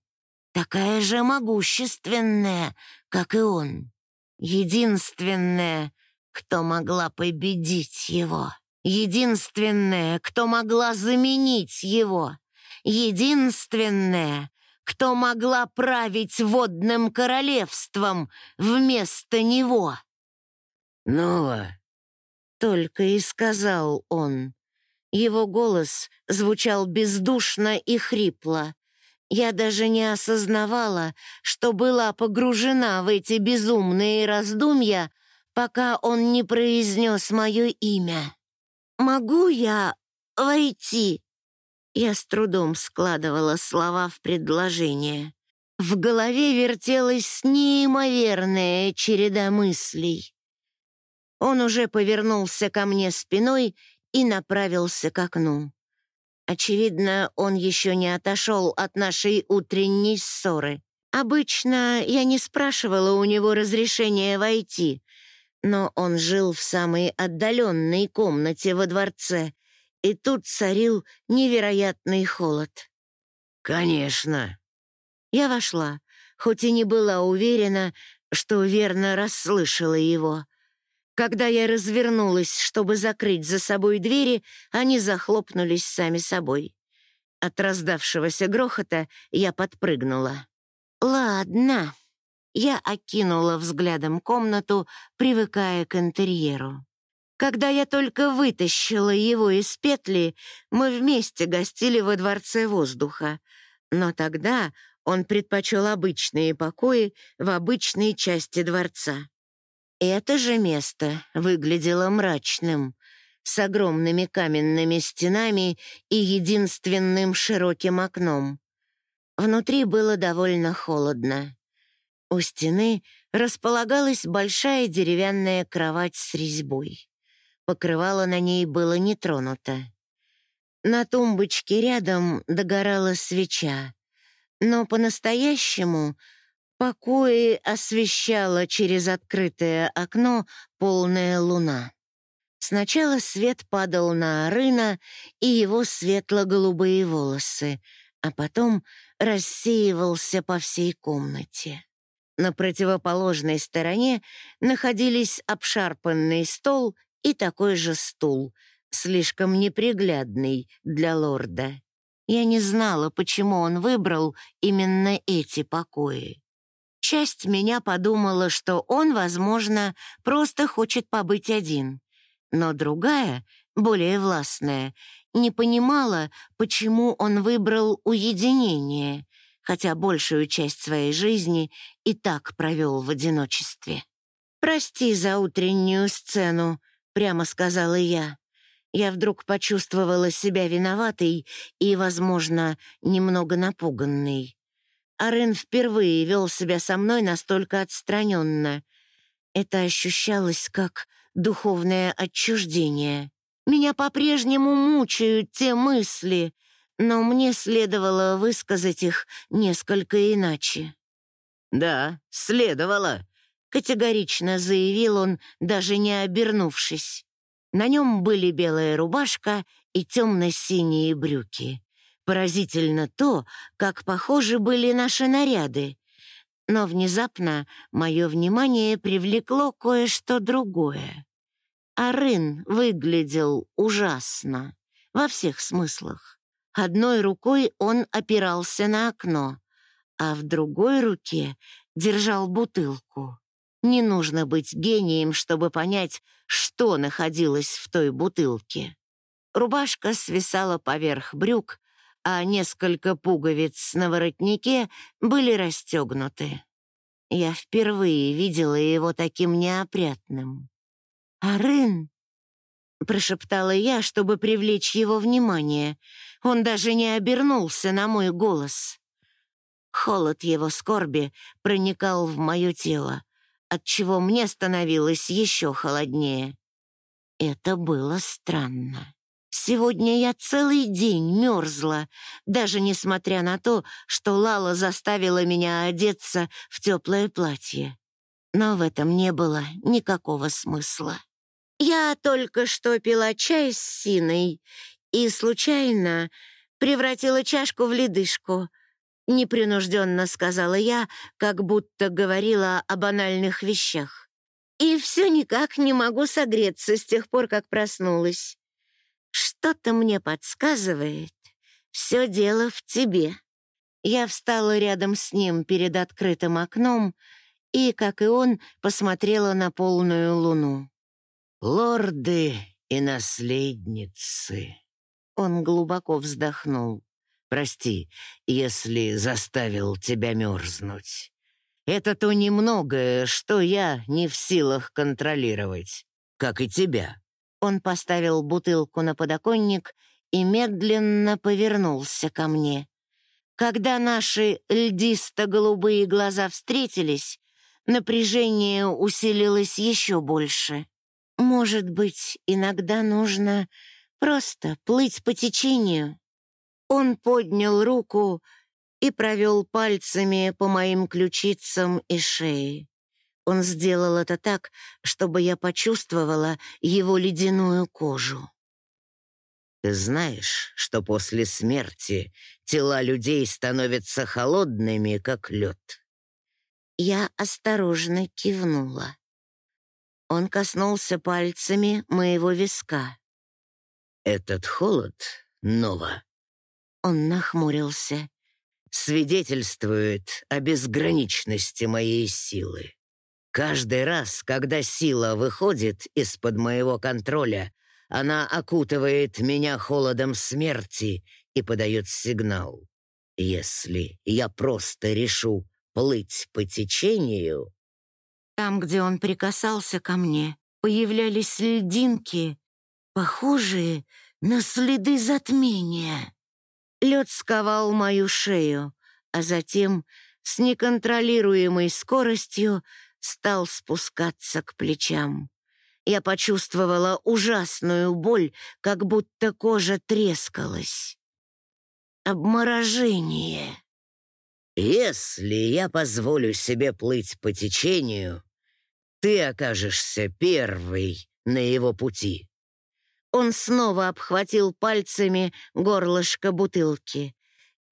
такая же могущественная, как и он, единственная, кто могла победить его. Единственная, кто могла заменить его. Единственная, кто могла править водным королевством вместо него.
«Нова!»
— только и сказал он. Его голос звучал бездушно и хрипло. Я даже не осознавала, что была погружена в эти безумные раздумья, пока он не произнес мое имя. «Могу я войти?» Я с трудом складывала слова в предложение. В голове вертелась неимоверная череда мыслей. Он уже повернулся ко мне спиной и направился к окну. Очевидно, он еще не отошел от нашей утренней ссоры. Обычно я не спрашивала у него разрешения войти, но он жил в самой отдаленной комнате во дворце, и тут царил невероятный холод.
«Конечно».
Я вошла, хоть и не была уверена, что верно расслышала его. Когда я развернулась, чтобы закрыть за собой двери, они захлопнулись сами собой. От раздавшегося грохота я подпрыгнула. «Ладно». Я окинула взглядом комнату, привыкая к интерьеру. Когда я только вытащила его из петли, мы вместе гостили во Дворце воздуха. Но тогда он предпочел обычные покои в обычной части дворца. Это же место выглядело мрачным, с огромными каменными стенами и единственным широким окном. Внутри было довольно холодно. У стены располагалась большая деревянная кровать с резьбой. Покрывало на ней было не тронуто. На тумбочке рядом догорала свеча, но по-настоящему Покои освещала через открытое окно полная луна. Сначала свет падал на Арына и его светло-голубые волосы, а потом рассеивался по всей комнате. На противоположной стороне находились обшарпанный стол и такой же стул, слишком неприглядный для лорда. Я не знала, почему он выбрал именно эти покои. Часть меня подумала, что он, возможно, просто хочет побыть один. Но другая, более властная, не понимала, почему он выбрал уединение, хотя большую часть своей жизни и так провел в одиночестве. «Прости за утреннюю сцену», — прямо сказала я. Я вдруг почувствовала себя виноватой и, возможно, немного напуганной. Арен впервые вел себя со мной настолько отстраненно. Это ощущалось как духовное отчуждение. Меня по-прежнему мучают те мысли, но мне следовало высказать их несколько иначе.
«Да, следовало», — категорично заявил он, даже не обернувшись. На нем были белая рубашка и темно-синие брюки. Поразительно то, как похожи были наши наряды. Но внезапно мое внимание привлекло кое-что другое. Арын выглядел ужасно, во всех смыслах. Одной рукой он опирался на окно, а в другой руке держал бутылку. Не нужно быть гением, чтобы понять, что находилось в той бутылке. Рубашка свисала поверх брюк, а несколько пуговиц на воротнике были расстегнуты. Я впервые видела его таким неопрятным. «Арын!» — прошептала я, чтобы привлечь его внимание. Он даже не обернулся на мой голос. Холод его скорби проникал в мое тело, отчего мне становилось еще холоднее. Это было странно. Сегодня я целый день мерзла, даже несмотря на то, что Лала заставила меня одеться в теплое платье. Но в этом не было никакого смысла. Я только что пила чай с Синой и случайно превратила чашку в ледышку. Непринужденно сказала я, как будто говорила о банальных вещах. И все никак не могу согреться с тех пор, как проснулась. Что-то мне подсказывает, все дело в тебе. Я встала рядом с ним перед открытым окном и, как и он, посмотрела на полную луну. «Лорды и наследницы», — он глубоко вздохнул. «Прости, если заставил тебя мерзнуть. Это то немногое, что я не в силах контролировать, как и тебя».
Он поставил бутылку на подоконник и медленно повернулся ко мне. Когда наши льдисто-голубые глаза встретились, напряжение усилилось еще больше. Может быть, иногда нужно просто плыть по течению, Он поднял руку и провел пальцами по моим ключицам и шее. Он сделал это так, чтобы я почувствовала его ледяную кожу.
Ты знаешь, что после смерти тела людей становятся холодными, как лед?
Я осторожно кивнула. Он коснулся пальцами моего виска.
«Этот холод, Нова...»
Он нахмурился.
«Свидетельствует о безграничности моей силы. Каждый раз, когда сила выходит из-под моего контроля, она окутывает меня холодом смерти и подает сигнал. Если я просто решу плыть по течению,
там, где он прикасался ко мне, появлялись льдинки, похожие на следы затмения. Лед сковал мою шею, а затем с неконтролируемой скоростью стал спускаться к плечам. Я почувствовала ужасную боль, как будто кожа трескалась. Обморожение.
«Если я позволю себе плыть по течению, ты окажешься первой на его пути».
Он снова обхватил пальцами горлышко бутылки.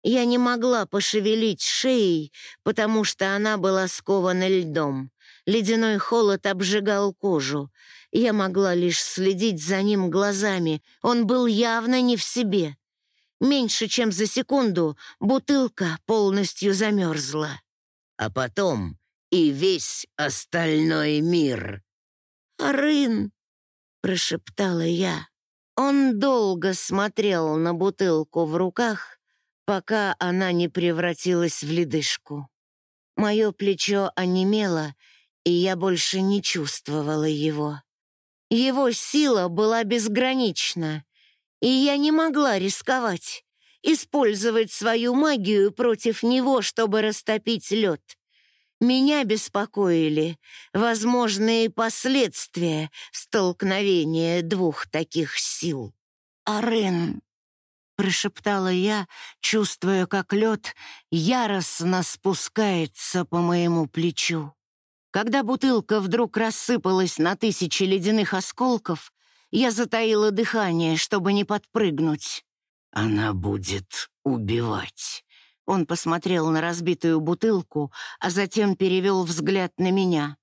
Я не могла пошевелить шеей, потому что она была скована льдом. Ледяной холод обжигал кожу. Я могла лишь следить за ним глазами. Он был явно не в себе. Меньше чем за секунду бутылка полностью замерзла.
А потом и весь остальной мир.
«Рын!» — прошептала я. Он долго смотрел на бутылку в руках, пока она не превратилась в ледышку. Мое плечо онемело, и я больше не чувствовала его. Его сила была безгранична, и я не могла рисковать, использовать свою магию против него, чтобы растопить лед. Меня беспокоили возможные последствия столкновения двух таких сил. «Арен», — прошептала я, чувствуя, как лед яростно спускается по моему плечу. Когда бутылка вдруг рассыпалась на тысячи ледяных осколков, я затаила дыхание, чтобы не подпрыгнуть.
«Она будет убивать»,
он посмотрел на разбитую бутылку, а затем перевел взгляд на меня.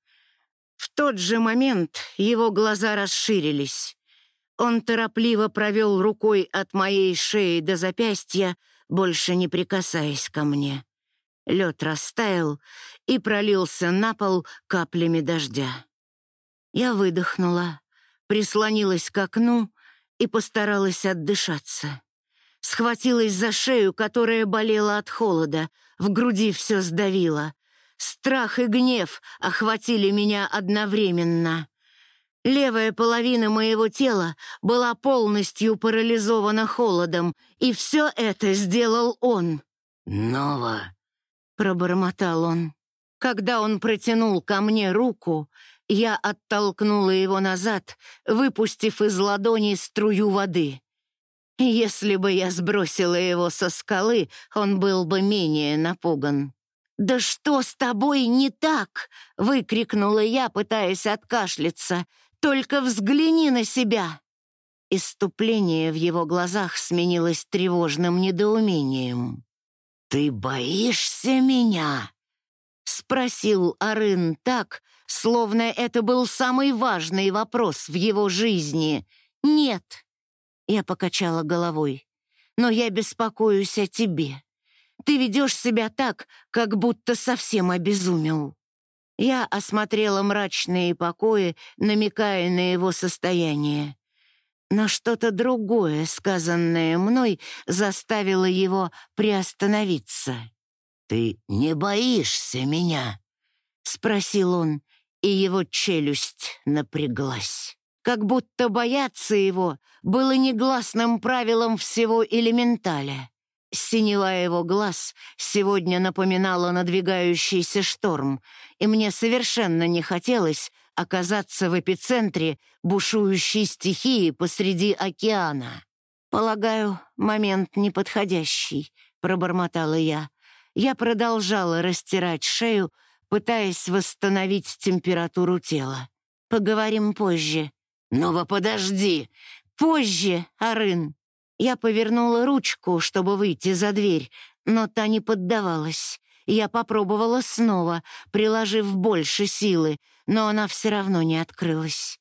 В тот же момент его глаза расширились. Он торопливо провел рукой от моей шеи до запястья, больше не прикасаясь ко мне. Лед растаял и пролился на пол каплями дождя. Я выдохнула, прислонилась к окну и постаралась отдышаться схватилась за шею, которая болела от холода, в груди все сдавило. Страх и гнев охватили меня одновременно. Левая половина моего тела была полностью парализована холодом, и все это сделал он.
«Нова!»
— пробормотал он. Когда он протянул ко мне руку, я оттолкнула его назад, выпустив из ладони струю воды. Если бы я сбросила его со скалы, он был бы менее напуган. «Да что с тобой не так?» — выкрикнула я, пытаясь откашляться. «Только взгляни на себя!» Иступление в его глазах сменилось тревожным недоумением.
«Ты боишься меня?»
— спросил Арын так, словно это был самый важный вопрос в его жизни. «Нет», я покачала головой. «Но я беспокоюсь о тебе. Ты ведешь себя так, как будто совсем обезумел». Я осмотрела мрачные покои, намекая на его состояние. Но что-то другое, сказанное мной, заставило его приостановиться.
«Ты не боишься меня?»
— спросил он, и его челюсть напряглась как будто бояться его было негласным правилом всего элементаля. Синева его глаз сегодня напоминала надвигающийся шторм, и мне совершенно не хотелось оказаться в эпицентре бушующей стихии посреди океана. «Полагаю, момент неподходящий», — пробормотала я. Я продолжала растирать шею, пытаясь восстановить температуру тела. «Поговорим позже».
«Ну, подожди!»
«Позже, Арын!» Я повернула ручку, чтобы выйти за дверь, но та не поддавалась. Я попробовала снова, приложив больше силы, но она все равно не открылась.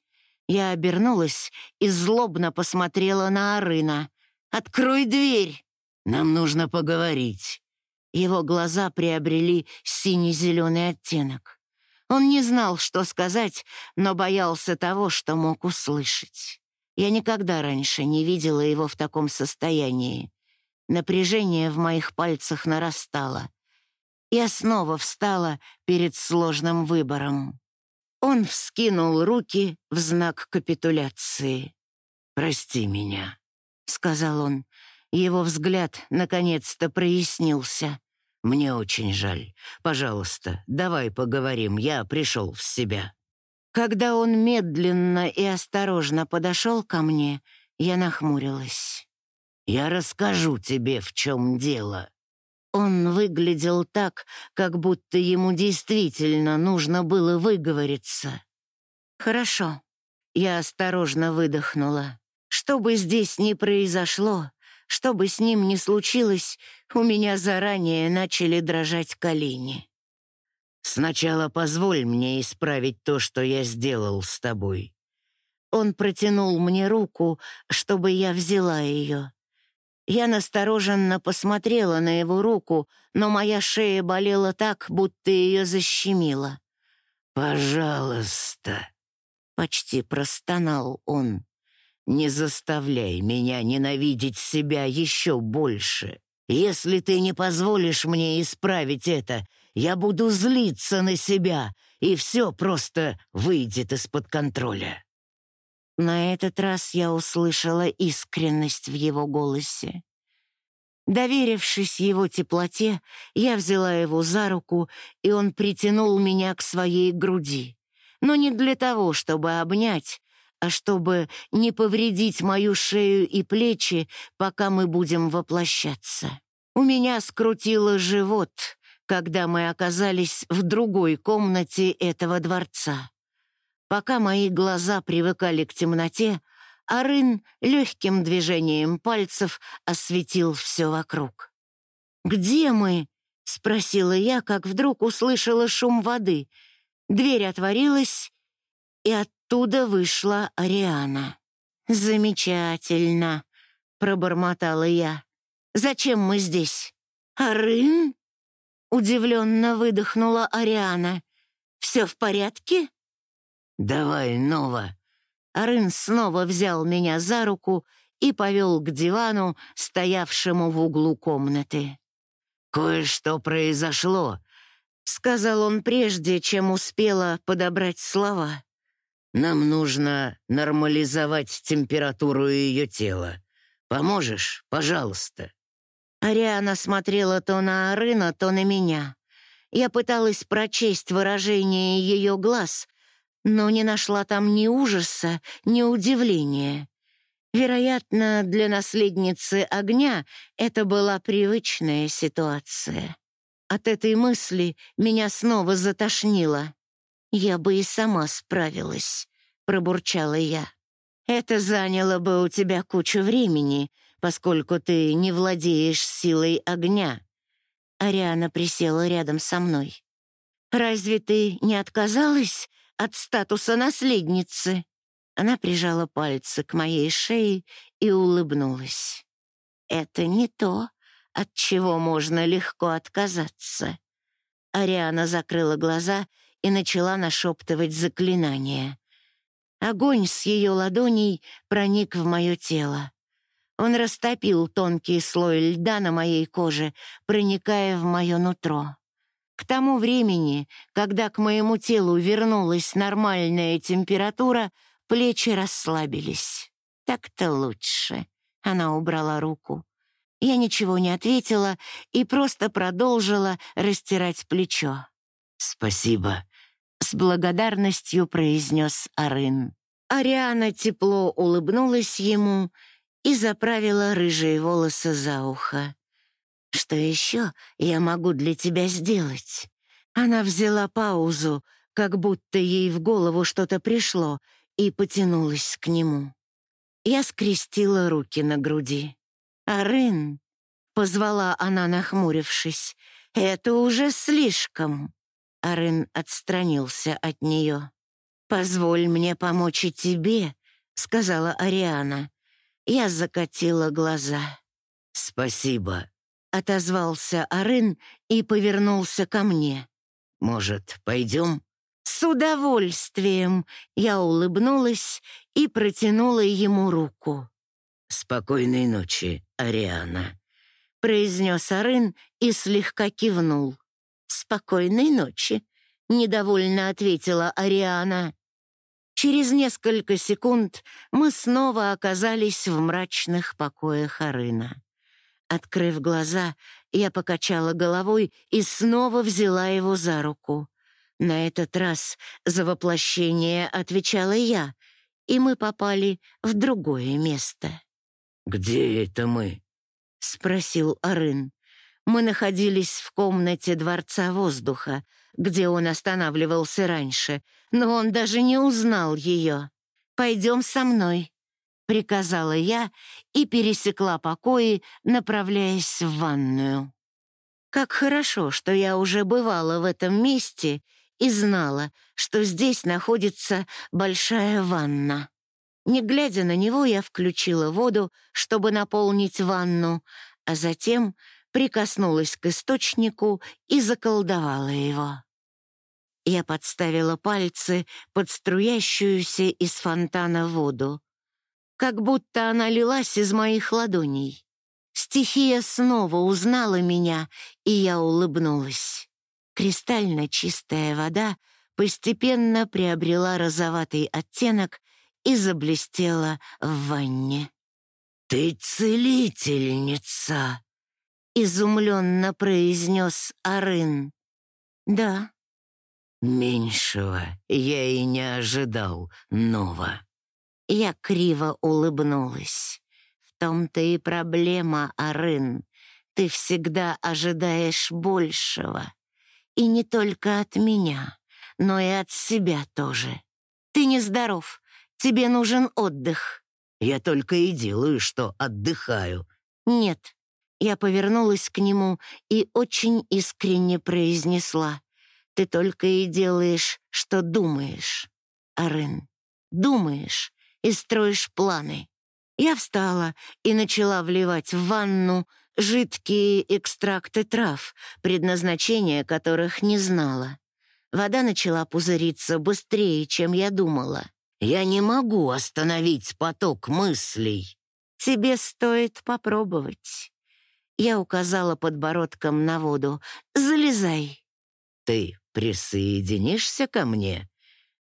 Я обернулась и злобно посмотрела на Арына. «Открой дверь!»
«Нам нужно поговорить».
Его глаза приобрели синий-зеленый оттенок. Он не знал, что сказать, но боялся того, что мог услышать. Я никогда раньше не видела его в таком состоянии. Напряжение в моих пальцах нарастало. Я снова встала перед сложным выбором. Он вскинул руки в знак капитуляции.
«Прости меня», —
сказал он. Его взгляд наконец-то прояснился.
«Мне очень жаль. Пожалуйста, давай поговорим, я пришел в себя».
Когда он медленно и осторожно подошел ко мне, я нахмурилась.
«Я расскажу тебе, в чем дело»,
он выглядел так, как будто ему действительно нужно было выговориться. «Хорошо». Я осторожно выдохнула. Что бы здесь ни произошло, что бы с ним ни случилось, у меня заранее начали дрожать колени.
«Сначала позволь мне исправить то, что я сделал с тобой».
Он протянул мне руку, чтобы я взяла ее. Я настороженно посмотрела на его руку, но моя шея болела так, будто ее защемило.
«Пожалуйста», —
почти простонал он, —
«не заставляй меня ненавидеть себя еще больше. Если ты не позволишь мне исправить это, я буду злиться на себя, и все просто выйдет из-под контроля».
На этот раз я услышала искренность в его голосе. Доверившись его теплоте, я взяла его за руку, и он притянул меня к своей груди. Но не для того, чтобы обнять, а чтобы не повредить мою шею и плечи, пока мы будем воплощаться. У меня скрутило живот, когда мы оказались в другой комнате этого дворца. Пока мои глаза привыкали к темноте, Арын легким движением пальцев осветил все вокруг. «Где мы?» — спросила я, как вдруг услышала шум воды. Дверь отворилась, и оттуда вышла Ариана. «Замечательно», — пробормотала я. «Зачем мы здесь?» «Арын?» — удивленно выдохнула Ариана. «Все в порядке?»
«Давай, Нова!»
Арын снова взял меня за руку и повел к дивану, стоявшему в углу комнаты.
«Кое-что произошло», — сказал он прежде, чем успела подобрать слова. «Нам нужно нормализовать температуру ее тела. Поможешь, пожалуйста?»
Ариана смотрела то на Арына, то на меня. Я пыталась прочесть выражение ее глаз, но не нашла там ни ужаса, ни удивления. Вероятно, для наследницы огня это была привычная ситуация. От этой мысли меня снова затошнило. «Я бы и сама справилась», — пробурчала я. «Это заняло бы у тебя кучу времени, поскольку ты не владеешь силой огня». Ариана присела рядом со мной. «Разве ты не отказалась от статуса наследницы. Она прижала пальцы к моей шее и улыбнулась. Это не то, от чего можно легко отказаться. Ариана закрыла глаза и начала нашептывать заклинание. Огонь с ее ладоней проник в мое тело. Он растопил тонкий слой льда на моей коже, проникая в мое нутро. К тому времени, когда к моему телу вернулась нормальная температура, плечи расслабились. Так-то лучше. Она убрала руку. Я ничего не ответила и просто продолжила растирать плечо.
«Спасибо», —
с благодарностью произнес Арын. Ариана тепло улыбнулась ему и заправила рыжие волосы за ухо. «Что еще я могу для тебя сделать?» Она взяла паузу, как будто ей в голову что-то пришло, и потянулась к нему. Я скрестила руки на груди. «Арын!» — позвала она, нахмурившись. «Это уже слишком!» Арын отстранился от нее. «Позволь мне помочь и тебе», — сказала Ариана. Я закатила глаза.
«Спасибо», —
отозвался Арын и повернулся ко мне.
«Может, пойдем?»
«С удовольствием!» Я улыбнулась и протянула ему руку.
«Спокойной ночи, Ариана», —
произнес Арын и слегка кивнул. «Спокойной ночи», — недовольно ответила Ариана. Через несколько секунд мы снова оказались в мрачных покоях Арына. Открыв глаза, я покачала головой и снова взяла его за руку. На этот раз за воплощение отвечала я, и мы попали в другое место.
«Где это мы?»
— спросил Арын. Мы находились в комнате Дворца Воздуха, где он останавливался раньше, но он даже не узнал ее. «Пойдем со мной», — приказала я и пересекла покои, направляясь в ванную. Как хорошо, что я уже бывала в этом месте и знала, что здесь находится большая ванна. Не глядя на него, я включила воду, чтобы наполнить ванну, а затем прикоснулась к источнику и заколдовала его. Я подставила пальцы под струящуюся из фонтана воду, как будто она лилась из моих ладоней. Стихия снова узнала меня, и я улыбнулась. Кристально чистая вода постепенно приобрела розоватый оттенок и заблестела в ванне.
«Ты целительница!»
— изумленно произнес Арын. «Да».
«Меньшего я и не ожидал, Нова».
Я криво улыбнулась. «В том-то и проблема, Арын. Ты всегда ожидаешь большего. И не только от меня, но и от себя тоже. Ты нездоров, тебе нужен отдых».
«Я только и делаю, что отдыхаю».
«Нет, я повернулась к нему и очень искренне произнесла. «Ты только и делаешь, что думаешь, Арен. Думаешь и строишь планы». Я встала и начала вливать в ванну жидкие экстракты трав, предназначения которых не знала. Вода начала пузыриться быстрее, чем я думала.
«Я не могу остановить поток мыслей».
«Тебе стоит попробовать». Я указала подбородком на воду. «Залезай».
«Ты присоединишься ко мне?»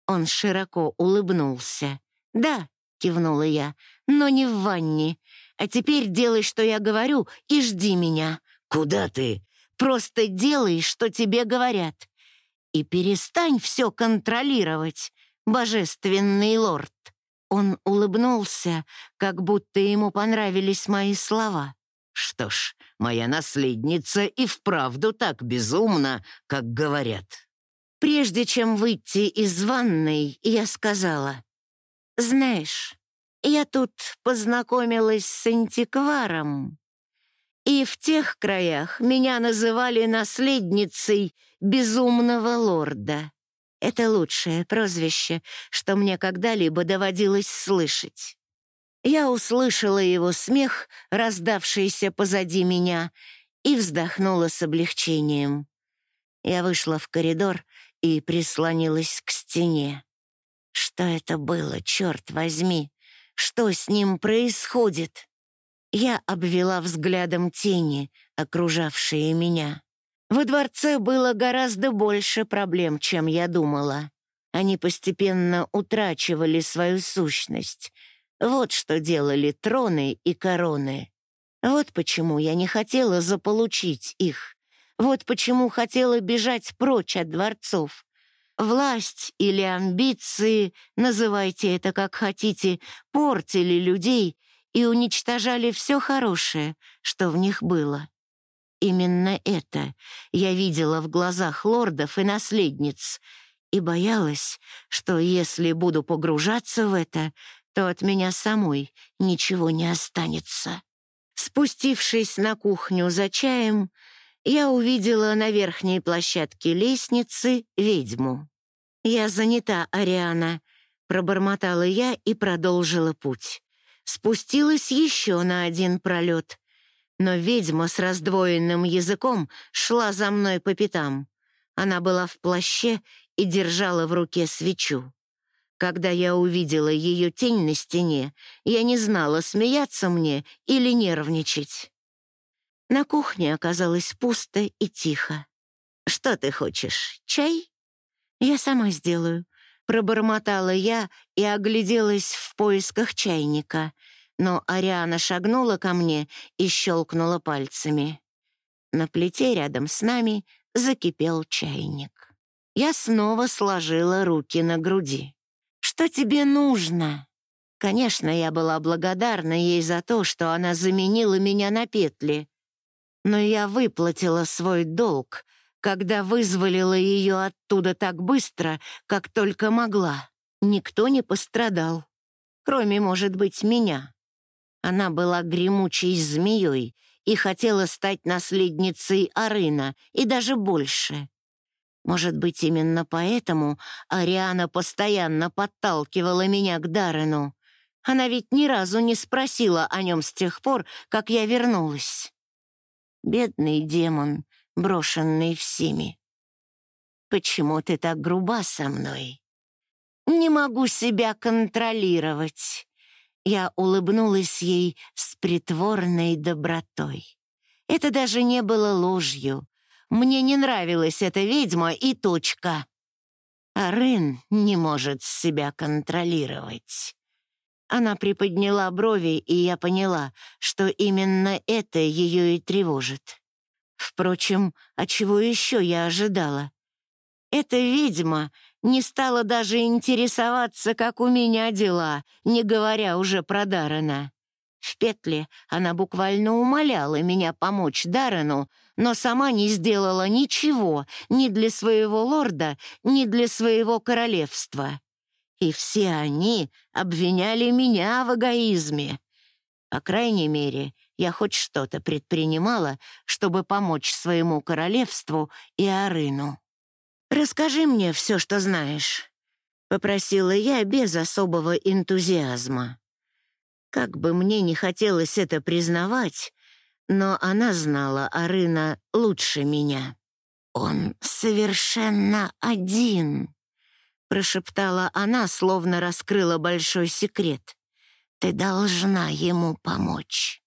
Он широко улыбнулся. «Да», — кивнула я, — «но не в ванне. А теперь делай, что я говорю, и жди меня».
«Куда ты?»
«Просто делай, что тебе говорят. И перестань все контролировать, божественный лорд». Он улыбнулся, как будто ему понравились мои слова.
Что ж, моя наследница и вправду так безумна, как говорят.
Прежде чем выйти из ванной, я сказала, «Знаешь, я тут познакомилась с антикваром, и в тех краях меня называли наследницей безумного лорда. Это лучшее прозвище, что мне когда-либо доводилось слышать. Я услышала его смех, раздавшийся позади меня, и вздохнула с облегчением. Я вышла в коридор и прислонилась к стене. Что это было, черт возьми? Что с ним происходит? Я обвела взглядом тени, окружавшие меня. Во дворце было гораздо больше проблем, чем я думала. Они постепенно утрачивали свою сущность — вот что делали троны и короны. Вот почему я не хотела заполучить их. Вот почему хотела бежать прочь от дворцов. Власть или амбиции, называйте это как хотите, портили людей и уничтожали все хорошее, что в них было. Именно это я видела в глазах лордов и наследниц и боялась, что если буду погружаться в это, то от меня самой ничего не останется. Спустившись на кухню за чаем, я увидела на верхней площадке лестницы ведьму. «Я занята, Ариана», — пробормотала я и продолжила путь. Спустилась еще на один пролет, но ведьма с раздвоенным языком шла за мной по пятам. Она была в плаще и держала в руке свечу. Когда я увидела ее тень на стене, я не знала, смеяться мне или нервничать. На кухне оказалось пусто и тихо. «Что ты хочешь, чай?» «Я сама сделаю», — пробормотала я и огляделась в поисках чайника, но Ариана шагнула ко мне и щелкнула пальцами. На плите рядом с нами закипел чайник. Я снова сложила руки на груди. Что тебе нужно?» Конечно, я была благодарна ей за то, что она заменила меня на петли. Но я выплатила свой долг, когда вызволила ее оттуда так быстро, как только могла. Никто не пострадал, кроме, может быть, меня. Она была гремучей змеей и хотела стать наследницей Арына, и даже больше. Может быть, именно поэтому Ариана постоянно подталкивала меня к Даррену. Она ведь ни разу не спросила о нем с тех пор, как я вернулась. Бедный демон, брошенный всеми. Почему ты так груба со мной? Не могу себя контролировать. Я улыбнулась ей с притворной добротой. Это даже не было ложью. Мне не нравилась эта ведьма и точка. А Рын не может себя контролировать. Она приподняла брови, и я поняла, что именно это ее и тревожит. Впрочем, а чего еще я ожидала? Эта ведьма не стала даже интересоваться, как у меня дела, не говоря уже про Даррена. В петле она буквально умоляла меня помочь Даррену, но сама не сделала ничего ни для своего лорда, ни для своего королевства. И все они обвиняли меня в эгоизме. По крайней мере, я хоть что-то предпринимала, чтобы помочь своему королевству и Арыну. «Расскажи мне все, что знаешь», — попросила я без особого энтузиазма. Как бы мне не хотелось это признавать, но она знала Арына лучше меня. «Он совершенно один», — прошептала она, словно раскрыла большой секрет. «Ты должна ему помочь».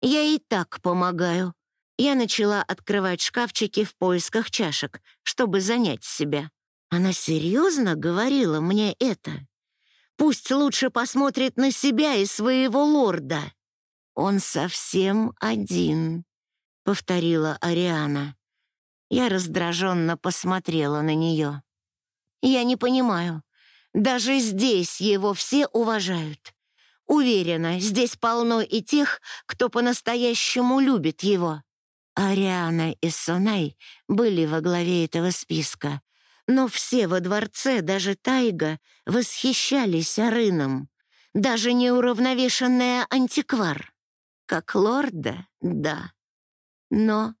«Я и так помогаю». Я начала открывать шкафчики в поисках чашек, чтобы занять себя. Она серьезно говорила мне это? Пусть лучше посмотрит на себя и своего лорда. «Он совсем один», — повторила Ариана. Я раздраженно посмотрела на нее. «Я не понимаю. Даже здесь его все уважают. Уверена, здесь полно и тех, кто по-настоящему любит его». Ариана и Сонай были во главе этого списка, но все во дворце, даже Тайга, восхищались Арыном, даже неуравновешенная антиквар. Как лорда, да. Но...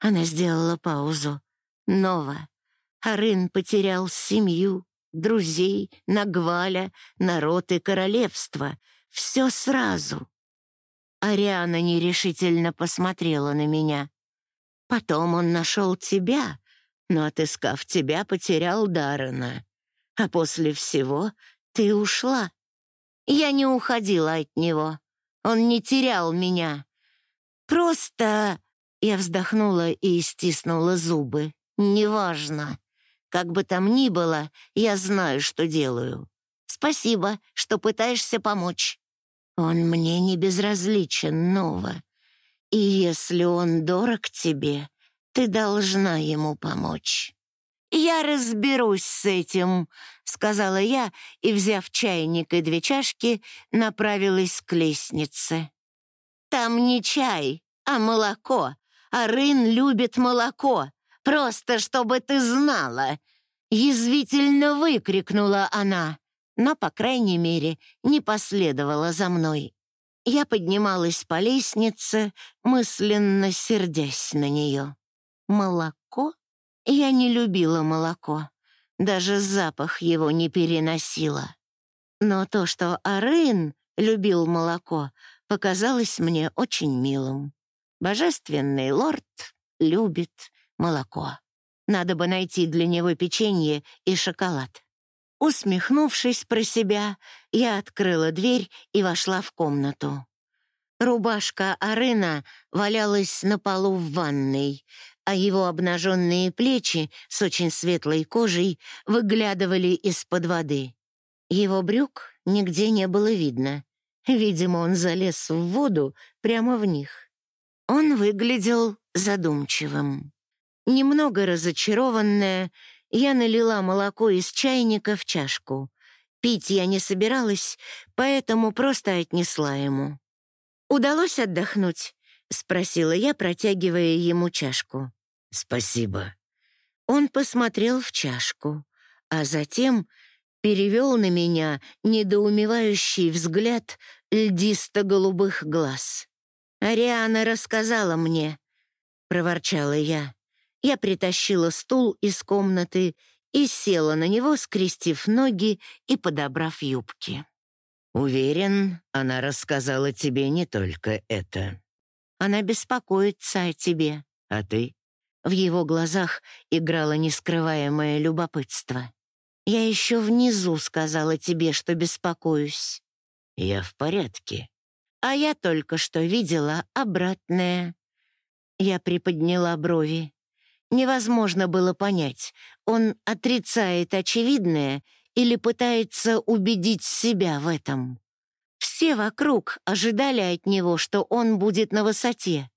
Она сделала паузу. Нова. Арын потерял семью, друзей, Нагваля, народ и королевство. Все сразу. Ариана нерешительно посмотрела на меня. Потом он нашел тебя, но, отыскав тебя, потерял Даррена. А после всего ты ушла. Я не уходила от него. Он не терял меня. Просто...» Я вздохнула и стиснула зубы. «Неважно. Как бы там ни было, я знаю, что делаю. Спасибо, что пытаешься помочь. Он мне не безразличен, Нова. И если он дорог тебе, ты должна ему помочь». «Я разберусь с этим», — сказала я и, взяв чайник и две чашки, направилась к лестнице. «Там не чай, а молоко. Арын любит молоко. Просто чтобы ты знала!» Язвительно выкрикнула она, но, по крайней мере, не последовала за мной. Я поднималась по лестнице, мысленно сердясь на нее. Молоко? Я не любила молоко. Даже запах его не переносила. Но то, что Арын любил молоко, показалось мне очень милым. Божественный лорд любит молоко. Надо бы найти для него печенье и шоколад. Усмехнувшись про себя, я открыла дверь и вошла в комнату. Рубашка Арына валялась на полу в ванной, а его обнаженные плечи с очень светлой кожей выглядывали из-под воды. Его брюк нигде не было видно. Видимо, он залез в воду прямо в них. Он выглядел задумчивым. Немного разочарованная, я налила молоко из чайника в чашку. Пить я не собиралась, поэтому просто отнесла ему. «Удалось отдохнуть?» — спросила я, протягивая ему чашку.
«Спасибо».
Он посмотрел в чашку, а затем перевел на меня недоумевающий взгляд льдисто-голубых глаз. «Ариана рассказала мне», — проворчала я. Я притащила стул из комнаты и села на него, скрестив ноги и подобрав юбки.
«Уверен, она рассказала тебе не только это».
«Она беспокоится о тебе».
«А ты?»
В его глазах играло нескрываемое любопытство. «Я еще внизу сказала тебе, что беспокоюсь».
«Я в порядке».
«А я только что видела обратное». Я приподняла брови. Невозможно было понять, он отрицает очевидное или пытается убедить себя в этом. Все вокруг ожидали от него, что он будет на высоте.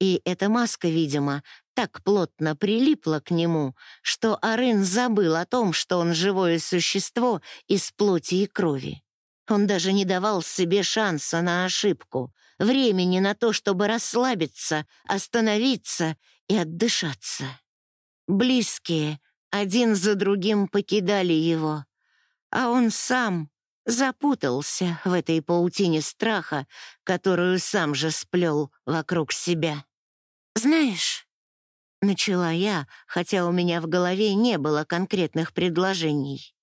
И эта маска, видимо, так плотно прилипла к нему, что Арын забыл о том, что он живое существо из плоти и крови. Он даже не давал себе шанса на ошибку, времени на то, чтобы расслабиться, остановиться и отдышаться. Близкие один за другим покидали его, а он сам запутался в этой паутине страха, которую сам же сплел вокруг себя. «Знаешь», — начала я, хотя у меня в голове не было конкретных предложений,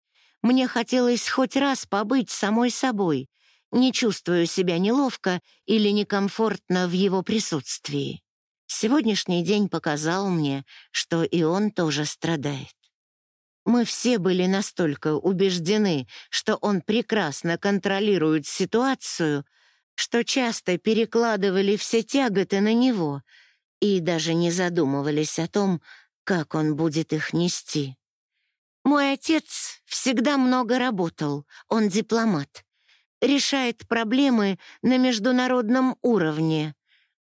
мне хотелось хоть раз побыть самой собой, не чувствуя себя неловко или некомфортно в его присутствии. Сегодняшний день показал мне, что и он тоже страдает. Мы все были настолько убеждены, что он прекрасно контролирует ситуацию, что часто перекладывали все тяготы на него и даже не задумывались о том, как он будет их нести. Мой отец всегда много работал, он дипломат. Решает проблемы на международном уровне,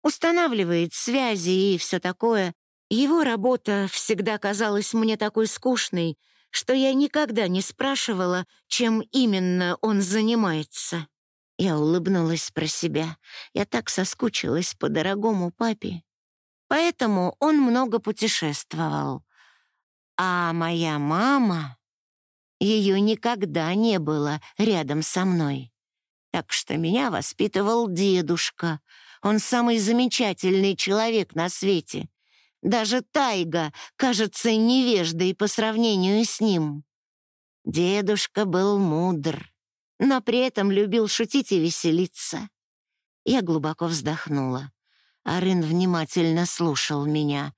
устанавливает связи и все такое. Его работа всегда казалась мне такой скучной, что я никогда не спрашивала, чем именно он занимается. Я улыбнулась про себя. Я так соскучилась по дорогому папе. Поэтому он много путешествовал. А моя мама... Ее никогда не было рядом со мной. Так что меня воспитывал дедушка — он самый замечательный человек на свете. Даже Тайга кажется невеждой по сравнению с ним. Дедушка был мудр, но при этом любил шутить и веселиться. Я глубоко вздохнула. Арин внимательно слушал меня.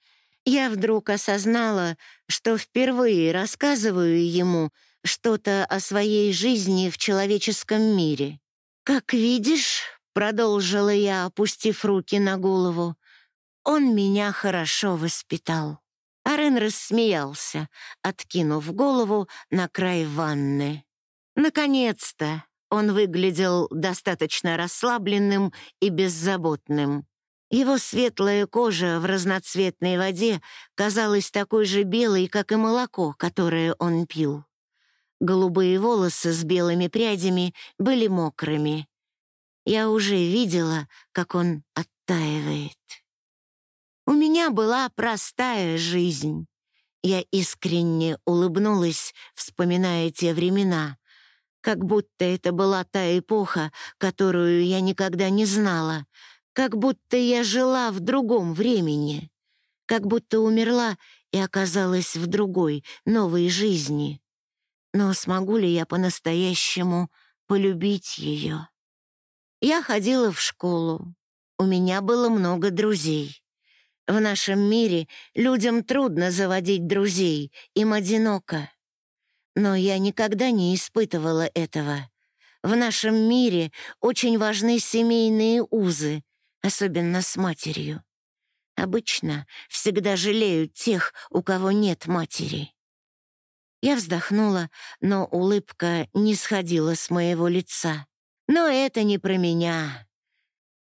Я вдруг осознала, что впервые рассказываю ему что-то о своей жизни в человеческом мире. «Как видишь, Продолжила я, опустив руки на голову. Он меня хорошо воспитал. Арен рассмеялся, откинув голову на край ванны. Наконец-то он выглядел достаточно расслабленным и беззаботным. Его светлая кожа в разноцветной воде казалась такой же белой, как и молоко, которое он пил. Голубые волосы с белыми прядями были мокрыми. Я уже видела, как он оттаивает. У меня была простая жизнь. Я искренне улыбнулась, вспоминая те времена, как будто это была та эпоха, которую я никогда не знала, как будто я жила в другом времени, как будто умерла и оказалась в другой, новой жизни. Но смогу ли я по-настоящему полюбить ее? Я ходила в школу. У меня было много друзей. В нашем мире людям трудно заводить друзей, им одиноко. Но я никогда не испытывала этого. В нашем мире очень важны семейные узы, особенно с матерью. Обычно всегда жалеют тех, у кого нет матери. Я вздохнула, но улыбка не сходила с моего лица. Но это не про меня.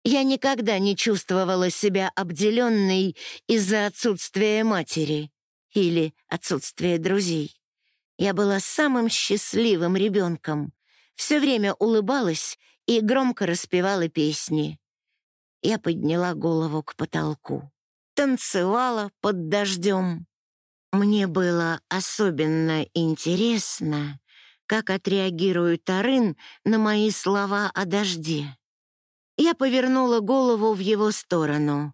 Я никогда не чувствовала себя обделенной из-за отсутствия матери или отсутствия друзей. Я была самым счастливым ребенком, все время улыбалась и громко распевала песни. Я подняла голову к потолку. Танцевала под дождем. Мне было особенно интересно, как отреагирует Тарын на мои слова о дожде. Я повернула голову в его сторону.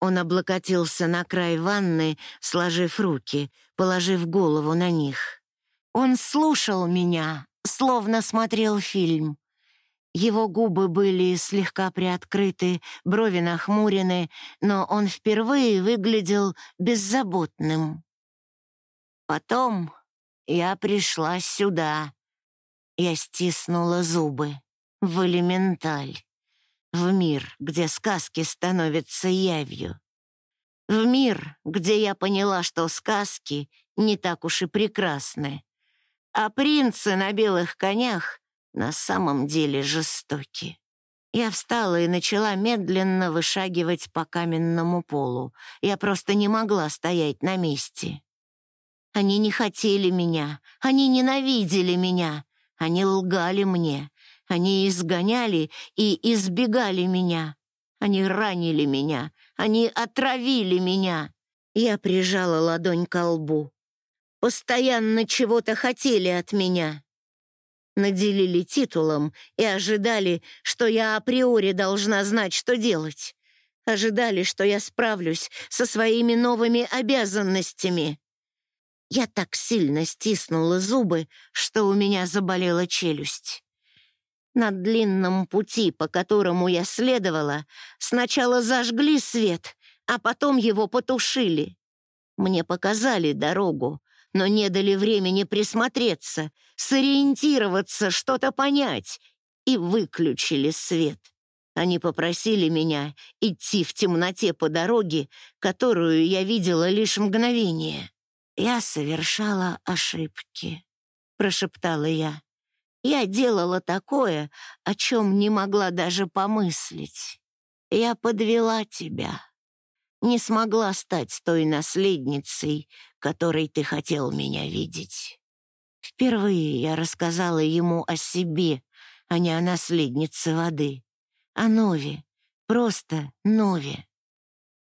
Он облокотился на край ванны, сложив руки, положив голову на них. Он слушал меня, словно смотрел фильм. Его губы были слегка приоткрыты, брови нахмурены, но он впервые выглядел беззаботным. Потом я пришла сюда. Я стиснула зубы. В элементаль. В мир, где сказки становятся явью. В мир, где я поняла, что сказки не так уж и прекрасны. А принцы на белых конях на самом деле жестоки. Я встала и начала медленно вышагивать по каменному полу. Я просто не могла стоять на месте. Они не хотели меня, они ненавидели меня, они лгали мне, они изгоняли и избегали меня, они ранили меня, они отравили меня. Я прижала ладонь к лбу. Постоянно чего-то хотели от меня наделили титулом и ожидали, что я априори должна знать, что делать. Ожидали, что я справлюсь со своими новыми обязанностями. Я так сильно стиснула зубы, что у меня заболела челюсть. На длинном пути, по которому я следовала, сначала зажгли свет, а потом его потушили. Мне показали дорогу, но не дали времени присмотреться, сориентироваться, что-то понять, и выключили свет. Они попросили меня идти в темноте по дороге, которую я видела лишь мгновение. «Я совершала ошибки», — прошептала я. «Я делала такое, о чем не могла даже помыслить. Я подвела тебя» не смогла стать той наследницей, которой ты хотел меня видеть. Впервые я рассказала ему о себе, а не о наследнице воды. О Нове, просто Нове.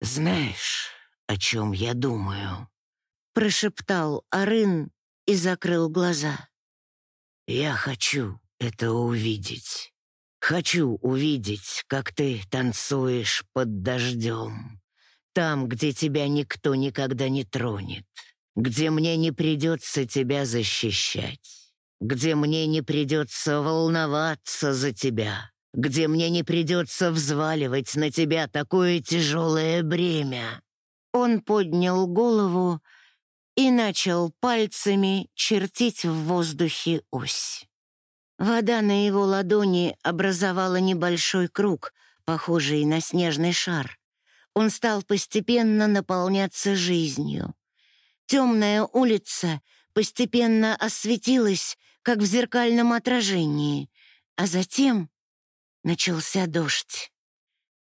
«Знаешь, о чем я думаю?» — прошептал Арын и закрыл глаза. «Я хочу это увидеть. Хочу увидеть, как ты танцуешь под дождем. Там, где тебя никто никогда не тронет, где мне не придется тебя защищать, где мне не придется волноваться за тебя, где мне не придется взваливать на тебя такое тяжелое бремя». Он поднял голову и начал пальцами чертить в воздухе ось. Вода на его ладони образовала небольшой круг, похожий на снежный шар он стал постепенно наполняться жизнью. Темная улица постепенно осветилась, как в зеркальном отражении, а затем начался дождь.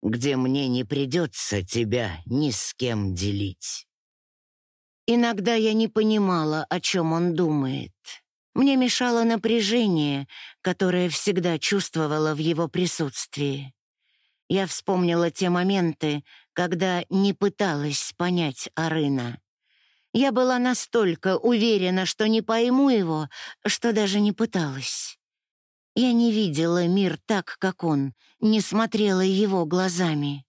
где мне не придется тебя ни с кем делить.
Иногда я не понимала, о чем он думает. Мне мешало напряжение, которое всегда чувствовала в его присутствии. Я вспомнила те моменты, когда не пыталась понять Арына. Я была настолько уверена, что не пойму его, что даже не пыталась. Я не видела мир так, как он, не смотрела его глазами.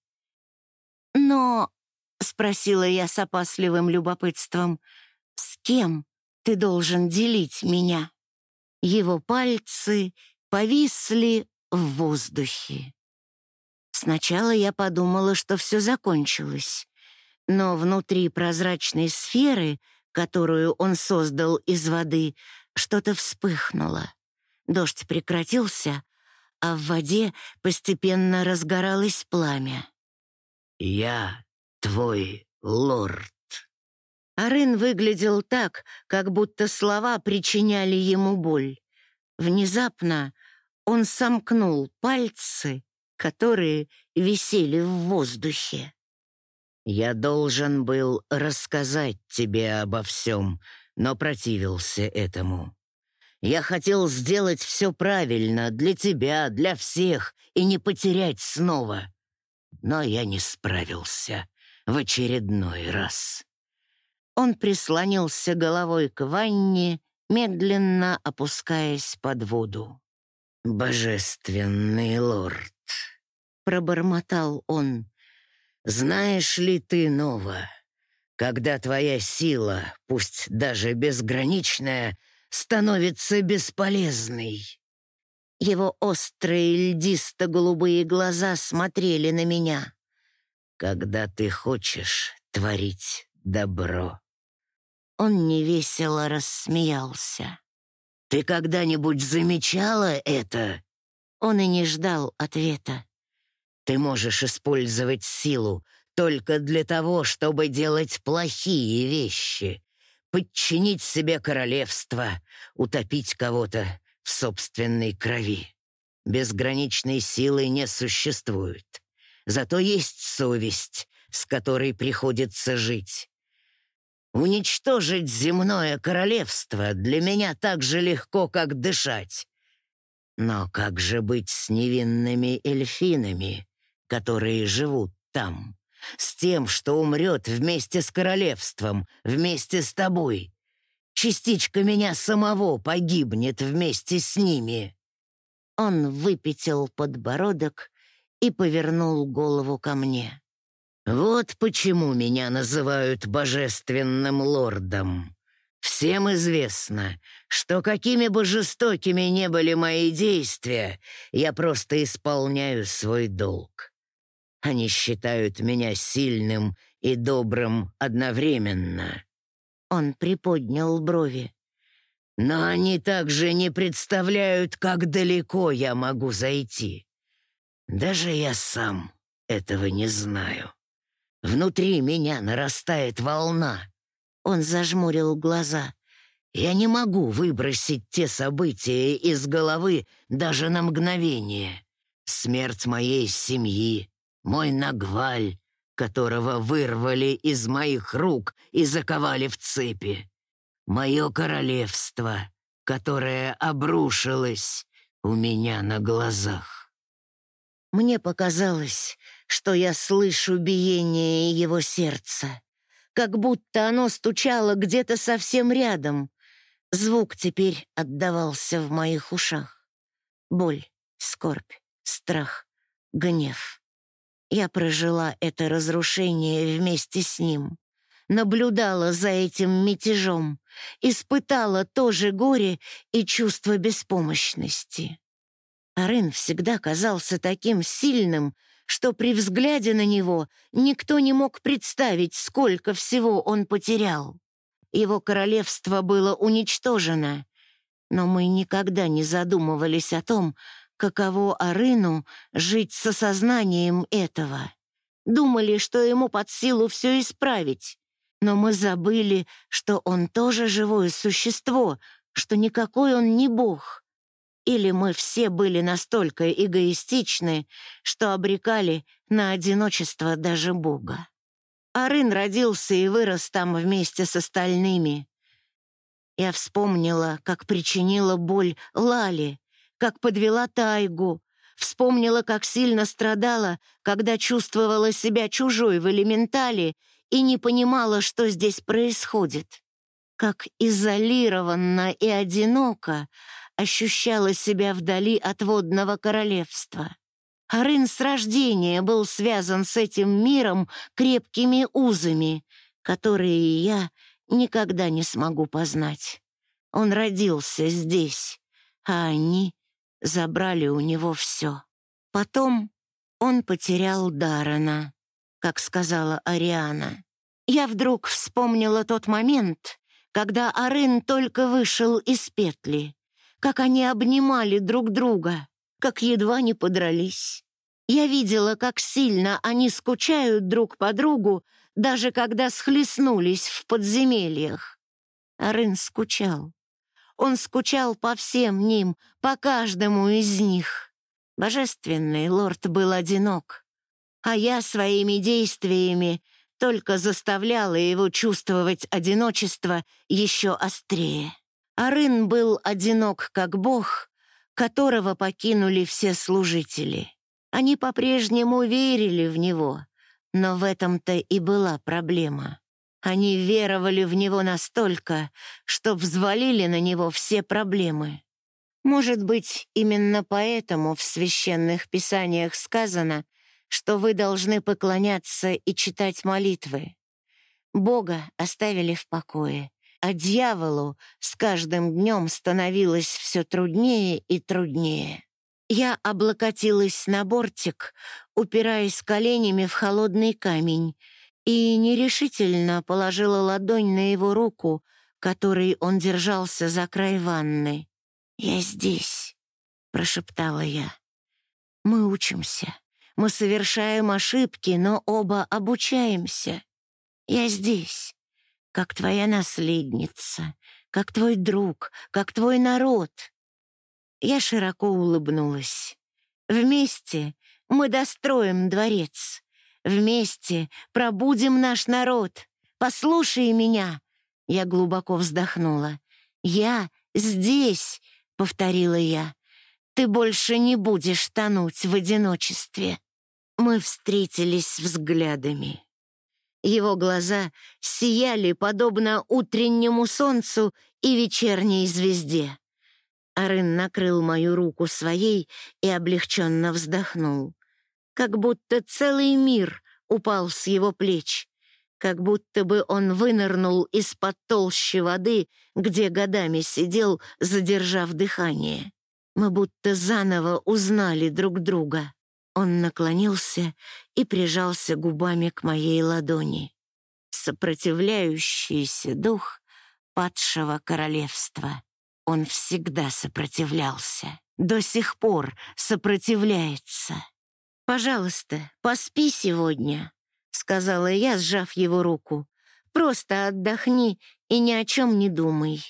«Но...» — спросила я с опасливым любопытством. «С кем ты должен делить меня?» Его пальцы повисли в воздухе. Сначала я подумала, что все закончилось, но внутри прозрачной сферы, которую он создал из воды, что-то вспыхнуло. Дождь прекратился, а в воде постепенно разгоралось пламя.
«Я твой лорд».
Арын выглядел так, как будто слова причиняли ему боль. Внезапно он сомкнул пальцы которые висели в воздухе.
«Я должен был рассказать тебе обо всем, но противился этому. Я хотел сделать все правильно для тебя, для всех, и не потерять снова. Но я не справился в очередной раз».
Он прислонился головой к ванне, медленно опускаясь под воду.
«Божественный лорд, —
пробормотал он.
«Знаешь ли ты, Нова, когда твоя сила, пусть даже безграничная, становится бесполезной?»
Его острые льдисто-голубые глаза смотрели на меня.
«Когда ты хочешь творить добро».
Он невесело рассмеялся.
«Ты когда-нибудь замечала это?»
Он и не ждал ответа.
Ты можешь использовать силу только для того, чтобы делать плохие вещи, подчинить себе королевство, утопить кого-то в собственной крови. Безграничной силы не существует. Зато есть совесть, с которой приходится жить. Уничтожить земное королевство для меня так же легко, как дышать. Но как же быть с невинными эльфинами, которые живут там, с тем, что умрет вместе с королевством, вместе с тобой. Частичка меня самого погибнет вместе с ними».
Он выпятил подбородок и повернул голову ко мне.
«Вот почему меня называют божественным лордом. Всем известно, что какими бы жестокими не были мои действия, я просто исполняю свой долг. Они считают меня сильным и добрым одновременно».
Он приподнял брови.
«Но они также не представляют, как далеко я могу зайти. Даже я сам этого не знаю. Внутри меня нарастает волна».
Он зажмурил глаза.
«Я не могу выбросить те события из головы даже на мгновение. Смерть моей семьи, мой Нагваль, которого вырвали из моих рук и заковали в цепи. Мое королевство, которое обрушилось у меня на глазах.
Мне показалось, что я слышу биение его сердца, как будто оно стучало где-то совсем рядом. Звук теперь отдавался в моих ушах. Боль, скорбь, страх, гнев. Я прожила это разрушение вместе с ним, наблюдала за этим мятежом, испытала то же горе и чувство беспомощности. Арен всегда казался таким сильным, что при взгляде на него никто не мог представить, сколько всего он потерял. Его королевство было уничтожено, но мы никогда не задумывались о том, каково Арыну жить с осознанием этого. Думали, что ему под силу все исправить. Но мы забыли, что он тоже живое существо, что никакой он не бог. Или мы все были настолько эгоистичны, что обрекали на одиночество даже Бога. Арын родился и вырос там вместе с остальными. Я вспомнила, как причинила боль Лали, как подвела Тайгу, вспомнила, как сильно страдала, когда чувствовала себя чужой в элементале и не понимала, что здесь происходит. Как изолированно и одиноко ощущала себя вдали от водного королевства. Арын с рождения был связан с этим миром крепкими узами, которые я никогда не смогу познать. Он родился здесь, а они забрали у него все. Потом он потерял Дарана, как сказала Ариана. Я вдруг вспомнила тот момент, когда Арын только вышел из петли, как они обнимали друг друга, как едва не подрались. Я видела, как сильно они скучают друг по другу, даже когда схлестнулись в подземельях. Арын скучал. Он скучал по всем ним, по каждому из них. Божественный лорд был одинок, а я своими действиями только заставляла его чувствовать одиночество еще острее. Арын был одинок как бог, которого покинули все служители. Они по-прежнему верили в него, но в этом-то и была проблема. Они веровали в него настолько, что взвалили на него все проблемы. Может быть, именно поэтому в священных писаниях сказано, что вы должны поклоняться и читать молитвы. Бога оставили в покое, а дьяволу с каждым днем становилось все труднее и труднее. Я облокотилась на бортик, упираясь коленями в холодный камень, и нерешительно положила ладонь на его руку, которой он держался за край ванны. «Я здесь», — прошептала я. «Мы учимся, мы совершаем ошибки, но оба обучаемся. Я здесь, как твоя наследница, как твой друг, как твой народ». Я широко улыбнулась. «Вместе мы достроим дворец. Вместе пробудим наш народ. Послушай меня!» Я глубоко вздохнула. «Я здесь!» — повторила я. «Ты больше не будешь тонуть в одиночестве». Мы встретились взглядами. Его глаза сияли подобно утреннему солнцу и вечерней звезде. Арын накрыл мою руку своей и облегченно вздохнул. Как будто целый мир упал с его плеч. Как будто бы он вынырнул из-под толщи воды, где годами сидел, задержав дыхание. Мы будто заново узнали друг друга. Он наклонился и прижался губами к моей ладони. Сопротивляющийся дух падшего королевства. Он всегда сопротивлялся, до сих пор сопротивляется. «Пожалуйста, поспи сегодня», — сказала я, сжав его руку. «Просто отдохни и ни о чем не думай.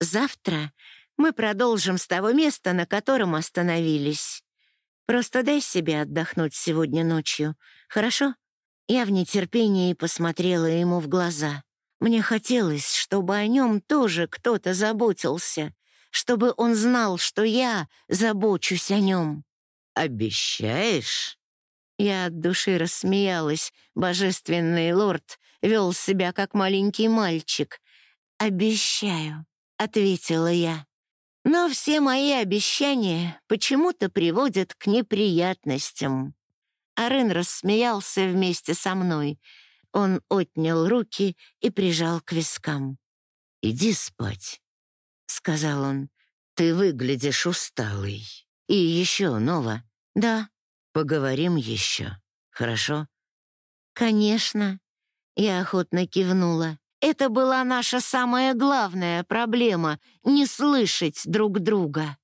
Завтра мы продолжим с того места, на котором остановились. Просто дай себе отдохнуть сегодня ночью, хорошо?» Я в нетерпении посмотрела ему в глаза. Мне хотелось, чтобы о нем тоже кто-то заботился, чтобы он знал, что я забочусь о нем.
«Обещаешь?»
Я от души рассмеялась. Божественный лорд вел себя как маленький мальчик. «Обещаю», — ответила я. Но все мои обещания почему-то приводят к неприятностям. Арен рассмеялся вместе со мной — он отнял руки и прижал к вискам.
«Иди спать», — сказал он. «Ты выглядишь усталый. И еще, Нова».
«Да».
«Поговорим еще, хорошо?»
«Конечно». Я охотно кивнула. Это была наша самая главная проблема — не слышать друг друга.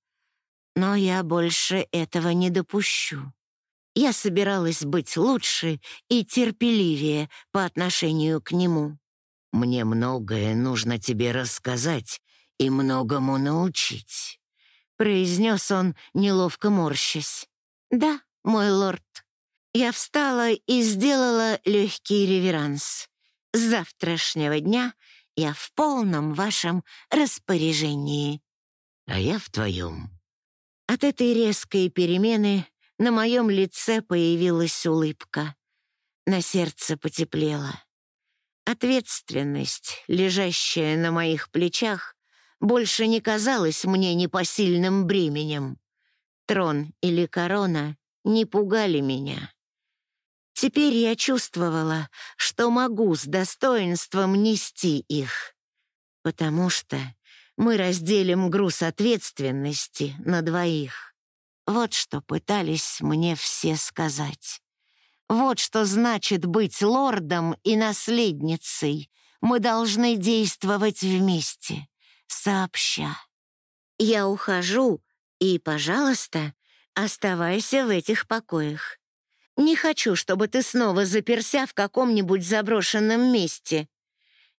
Но я больше этого не допущу. Я собиралась быть лучше и терпеливее по отношению к нему.
«Мне многое нужно тебе рассказать и многому научить», —
произнес он, неловко морщась. «Да, мой лорд». Я встала и сделала легкий реверанс. С завтрашнего дня я в полном вашем распоряжении.
А я в твоем.
От этой резкой перемены на моем лице появилась улыбка. На сердце потеплело. Ответственность, лежащая на моих плечах, больше не казалась мне непосильным бременем. Трон или корона не пугали меня. Теперь я чувствовала, что могу с достоинством нести их, потому что мы разделим груз ответственности на двоих. Вот что пытались мне все сказать. Вот что значит быть лордом и наследницей. Мы должны действовать вместе, сообща. Я ухожу, и, пожалуйста, оставайся в этих покоях. Не хочу, чтобы ты снова заперся в каком-нибудь заброшенном месте.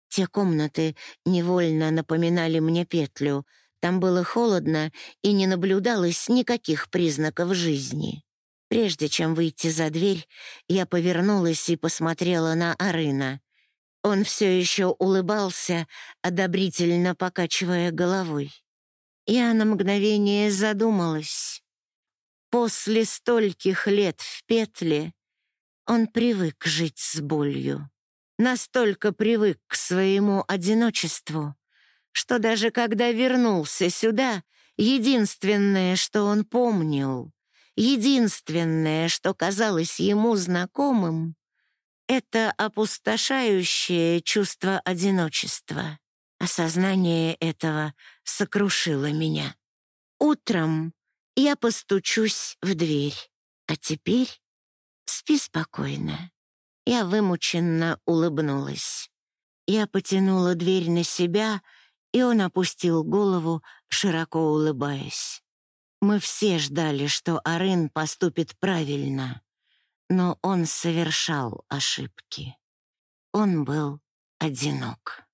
Те комнаты невольно напоминали мне петлю. Там было холодно, и не наблюдалось никаких признаков жизни. Прежде чем выйти за дверь, я повернулась и посмотрела на Арына. Он все еще улыбался, одобрительно покачивая головой. Я на мгновение задумалась. После стольких лет в петле он привык жить с болью. Настолько привык к своему одиночеству, что даже когда вернулся сюда, единственное, что он помнил, Единственное, что казалось ему знакомым, это опустошающее чувство одиночества. Осознание этого сокрушило меня. Утром я постучусь в дверь, а теперь спи спокойно. Я вымученно улыбнулась. Я потянула дверь на себя, и он опустил голову, широко улыбаясь. Мы все ждали, что Арын поступит правильно, но он совершал ошибки. Он был одинок.